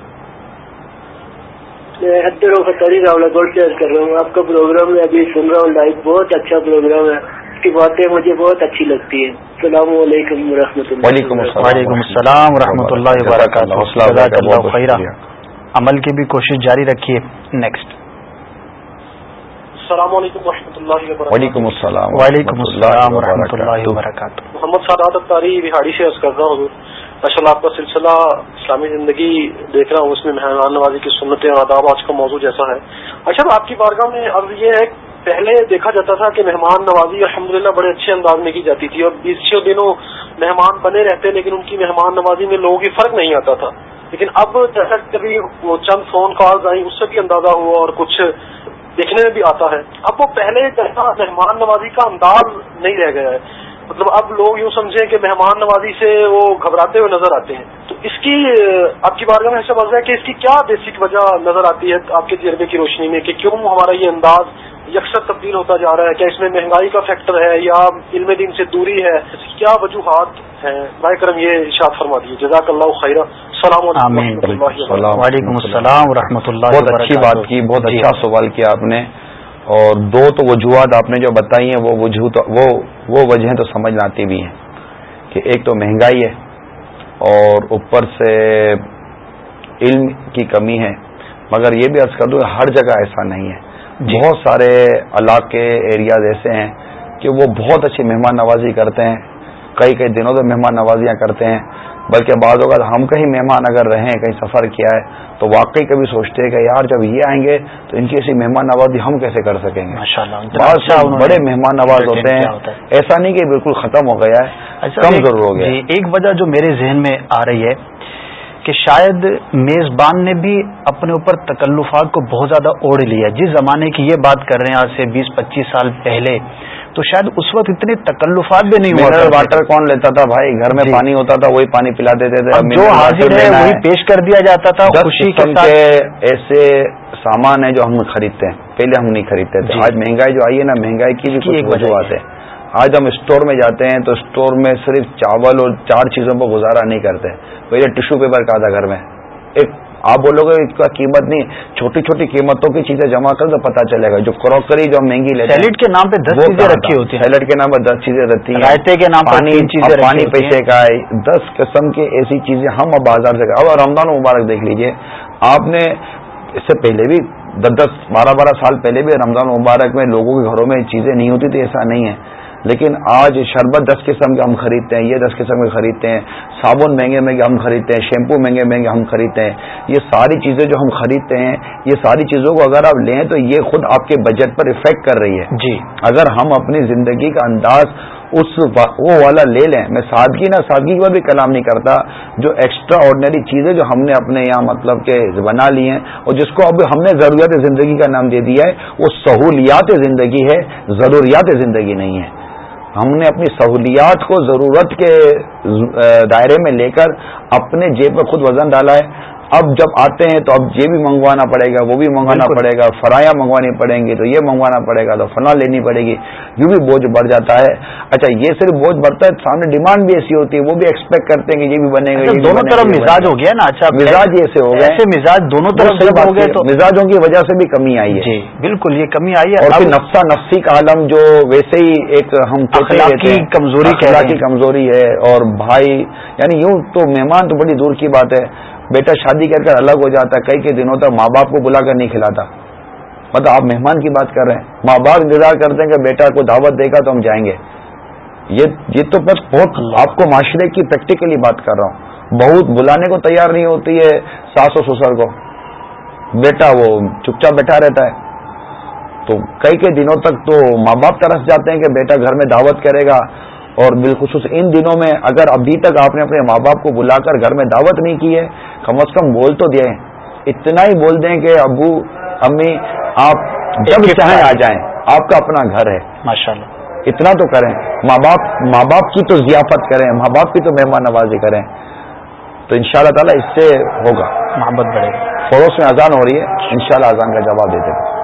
میں حدر ختری راولا گوڑ سے کر رہا ہوں۔ آپ کا پروگرام میں ابھی سن رہا ہوں لائف بہت اچھا پروگرام ہے۔ اس کی باتیں مجھے بہت اچھی لگتی ہے السلام علیکم و رحمۃ اللہ وعلیکم وعلیکم السلام و رحمۃ اللہ وبرکاتہ عمل کی بھی کوشش جاری رکھیے۔ نیکسٹ السلام علیکم و رحمۃ اللہ وبرکاتہ۔ وعلیکم السلام وعلیکم السلام و رحمۃ اللہ وبرکاتہ۔ محمد سعداد اختاری بہاڑی سے عرض کر رہا ہوں ماشاء اللہ آپ کا سلسلہ اسلامی زندگی دیکھ رہا ہوں اس میں مہمان نوازی کی سنتیں اور آداب آج کا موضوع جیسا ہے۔ اچھا آپ کی بارگاہ میں اب یہ ہے پہلے دیکھا جاتا تھا کہ مہمان نوازی الحمد بڑے اچھے انداز میں کی جاتی تھی اور بیس چھ دنوں مہمان بنے رہتے لیکن ان کی مہمان نوازی میں لوگوں کی فرق نہیں آتا تھا۔ لیکن اب جیسا کبھی وہ چند فون کالز آئی اس سے بھی اندازہ ہوا اور کچھ دیکھنے میں بھی آتا ہے۔ اب وہ پہلے جیسا مہمان نوازی کا انداز نہیں رہ گیا ہے۔ مطلب اب لوگ یوں سمجھیں کہ مہمان نوازی سے وہ گھبراتے ہوئے نظر آتے ہیں۔ تو اس کی آپ کی بارگاہ میں ایسا بات ہے کہ اس کی کیا بیسک وجہ نظر آتی ہے آپ کے تجربے کی روشنی میں کہ کیوں ہمارا یہ انداز یکسر تبدیل ہوتا جا رہا ہے؟ کیا اس میں مہنگائی کا فیکٹر ہے یا علم دین سے دوری ہے؟ اس کی کیا وجوہات ہیں؟ برائے کرم یہ اشاعت فرما دیجیے جزاک اللہ خیر السلام وعلیکم السلام و رحمۃ اللہ بہت اچھی بات کی بہت اچھا سوال کیا آپ نے۔ اور دو تو وجوہات آپ نے جو بتائی ہیں وہ وجوہ وہ وہ وجہیں تو سمجھ آتی بھی ہیں کہ ایک تو مہنگائی ہے اور اوپر سے علم کی کمی ہے۔ مگر یہ بھی عرض کر دوں ہر جگہ ایسا نہیں ہے۔ جی۔ بہت سارے علاقے ایریاز ایسے ہیں کہ وہ بہت اچھی مہمان نوازی کرتے ہیں۔ کئی کئی دنوں سے مہمان نوازیاں کرتے ہیں۔ بلکہ بعض اوقات ہم کہیں مہمان اگر رہیں کہیں سفر کیا ہے تو واقعی کبھی سوچتے ہیں کہ یار جب یہ آئیں گے تو ان کی ایسی مہمان نوازی ہم کیسے کر سکیں گے؟ بڑے مہمان نواز ہوتے ہیں ایسا نہیں کہ بالکل ختم ہو گیا ہے اچھا، کم ضرور ہو گیا جی، ایک وجہ جو میرے ذہن میں آ رہی ہے کہ شاید میزبان نے بھی اپنے اوپر تکلفات کو بہت زیادہ اوڑھ لیا جس زمانے کی یہ بات کر رہے ہیں آج سے بیس پچیس سال پہلے تو شاید اس وقت اتنے تکلفات بھی نہیں ہوا واٹر کون لیتا تھا بھائی؟ گھر میں جی۔ پانی ہوتا تھا وہی پانی پلا دیتے تھے جو حاضر ہے وہی پیش کر دیا جاتا تھا خوشی کے ایسے سامان ہیں جو ہم خریدتے ہیں پہلے ہم نہیں خریدتے تھے۔ جی۔ آج مہنگائی جو آئی ہے نا مہنگائی کی بھی کچھ وجوہات ہے۔ آج ہم اسٹور میں جاتے ہیں تو اسٹور میں صرف چاول اور چار چیزوں پر گزارا نہیں کرتے۔ پہلے ٹیشو پیپر کا تھا گھر میں ایک آپ بولو گے اس کا قیمت نہیں چھوٹی چھوٹی قیمتوں کی چیزیں جمع کر تو پتا چلے گا۔ جو کروکری جو مہنگی لیتے سیلڈ کے نام پہ دس چیزیں رکھی ہوتی ہیں۔ سیلڈ کے نام پہ دس چیزیں رہتی ہیں۔ رائتے کے نام پانی پانی پیسے کا دس قسم کی ایسی چیزیں ہم اب بازار سے اب رمضان مبارک دیکھ لیجیے۔ آپ نے اس سے پہلے بھی دس دس بارہ بارہ سال پہلے بھی رمضان مبارک میں لوگوں کے گھروں میں چیزیں نہیں ہوتی تھی ایسا نہیں ہے۔ لیکن آج شربت دس قسم کے ہم خریدتے ہیں یہ دس قسم کے خریدتے ہیں صابن مہنگے مہنگے ہم خریدتے ہیں شیمپو مہنگے مہنگے ہم خریدتے ہیں۔ یہ ساری چیزیں جو ہم خریدتے ہیں یہ ساری چیزوں کو اگر آپ لیں تو یہ خود آپ کے بجٹ پر افیکٹ کر رہی ہے۔ جی۔ اگر ہم اپنی زندگی کا انداز اس وہ والا لے لیں میں سادگی نہ سادگی پر بھی کلام نہیں کرتا جو ایکسٹرا آرڈنری چیزیں جو ہم نے اپنے یہاں مطلب کہ بنا لی ہیں اور جس کو اب ہم نے ضروریات زندگی کا نام دے دیا ہے وہ سہولیات زندگی ہے ضروریات زندگی نہیں ہے۔ ہم نے اپنی سہولیات کو ضرورت کے دائرے میں لے کر اپنے جیب میں خود وزن ڈالا ہے۔ اب جب آتے ہیں تو اب یہ بھی منگوانا پڑے گا وہ بھی منگوانا پڑے گا فرایا منگوانی پڑیں گی تو یہ منگوانا پڑے گا تو فلاں لینی پڑے گی یوں بھی بوجھ بڑھ جاتا ہے۔ اچھا یہ صرف بوجھ بڑھتا ہے سامنے ڈیمانڈ بھی ایسی ہوتی ہے وہ بھی ایکسپیکٹ کرتے ہیں کہ یہ بھی بنے گا اچھا، دونوں طرف مزاج ہو گیا نا؟ اچھا مزاج ایسے ہو ایسے مزاج دونوں طرف ہو گئے تو مزاجوں کی وجہ سے بھی کمی آئی ہے۔ جی بالکل یہ کمی آئی ہے۔ اور نفسا نفسی کا عالم جو ویسے ہی ایک ہم کمزوری کی کمزوری ہے اور بھائی یعنی یوں تو مہمان تو بڑی دور کی بات ہے۔ بیٹا شادی کر کر الگ ہو جاتا ہے، کئی کئی دنوں تک ماں باپ کو بلا کر نہیں کھلاتا۔ مطلب آپ مہمان کی بات کر رہے ہیں۔ ماں باپ انتظار کرتے ہیں کہ بیٹا کو دعوت دے گا تو ہم جائیں گے۔ یہ یہ تو بس بہت آپ کو معاشرے کی پریکٹیکلی بات کر رہا ہوں۔ بہت بلانے کو تیار نہیں ہوتی ہے ساس و سسر کو۔ بیٹا وہ چپ چاپ بیٹھا رہتا ہے۔ تو کئی کئی دنوں تک تو ماں باپ ترس جاتے ہیں کہ بیٹا گھر میں دعوت کرے گا۔ اور بالخصوص ان دنوں میں اگر ابھی تک آپ نے اپنے ماں باپ کو بلا کر گھر میں دعوت نہیں کی ہے کم از کم بول تو دیں۔ اتنا ہی بول دیں کہ ابو امی آپ جب چاہیں آ جائیں۔ آپ کا اپنا گھر ہے۔ ماشاء اللہ اتنا تو کریں۔ ماں باپ ماں باپ کی تو ضیافت کریں ماں باپ کی تو مہمان نوازی کریں۔ تو ان شاء اللہ تعالیٰ اس سے ہوگا۔ محبت بڑھے گا پڑوس میں اذان ہو رہی ہے۔ ان شاء اللہ اذان کا جواب دیتے ہیں۔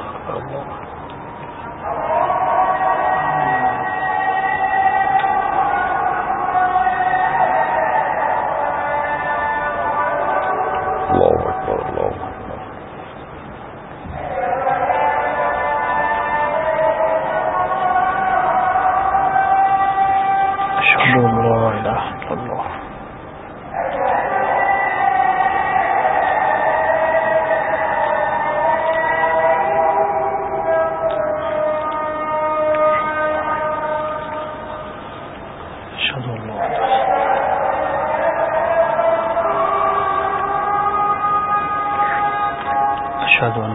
اشهد ان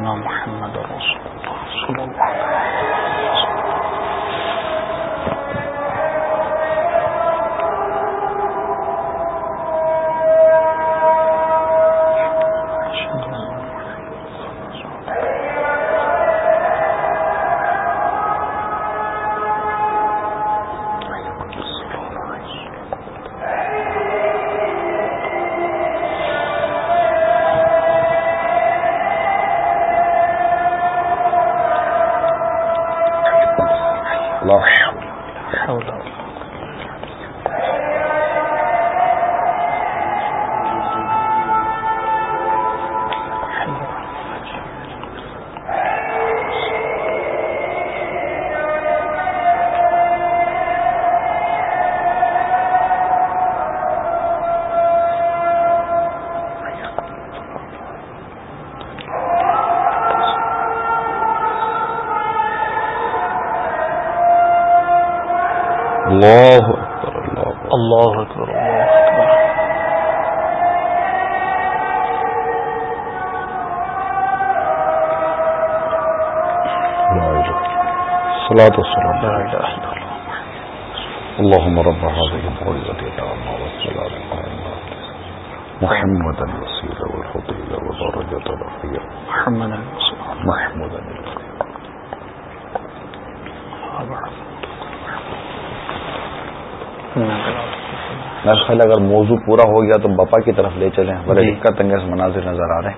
صلاة والسلام. لا إله إلا الله. اللهم رب هذه والسلام محمدا الوسيلة والفضيلة والدرجة محمد محمودا الوسيلة. اگر موضوع پورا ہو گیا تو بپا کی طرف لے چلیں۔ بڑے جی۔ دقت انگیز مناظر نظر آ رہے ہیں۔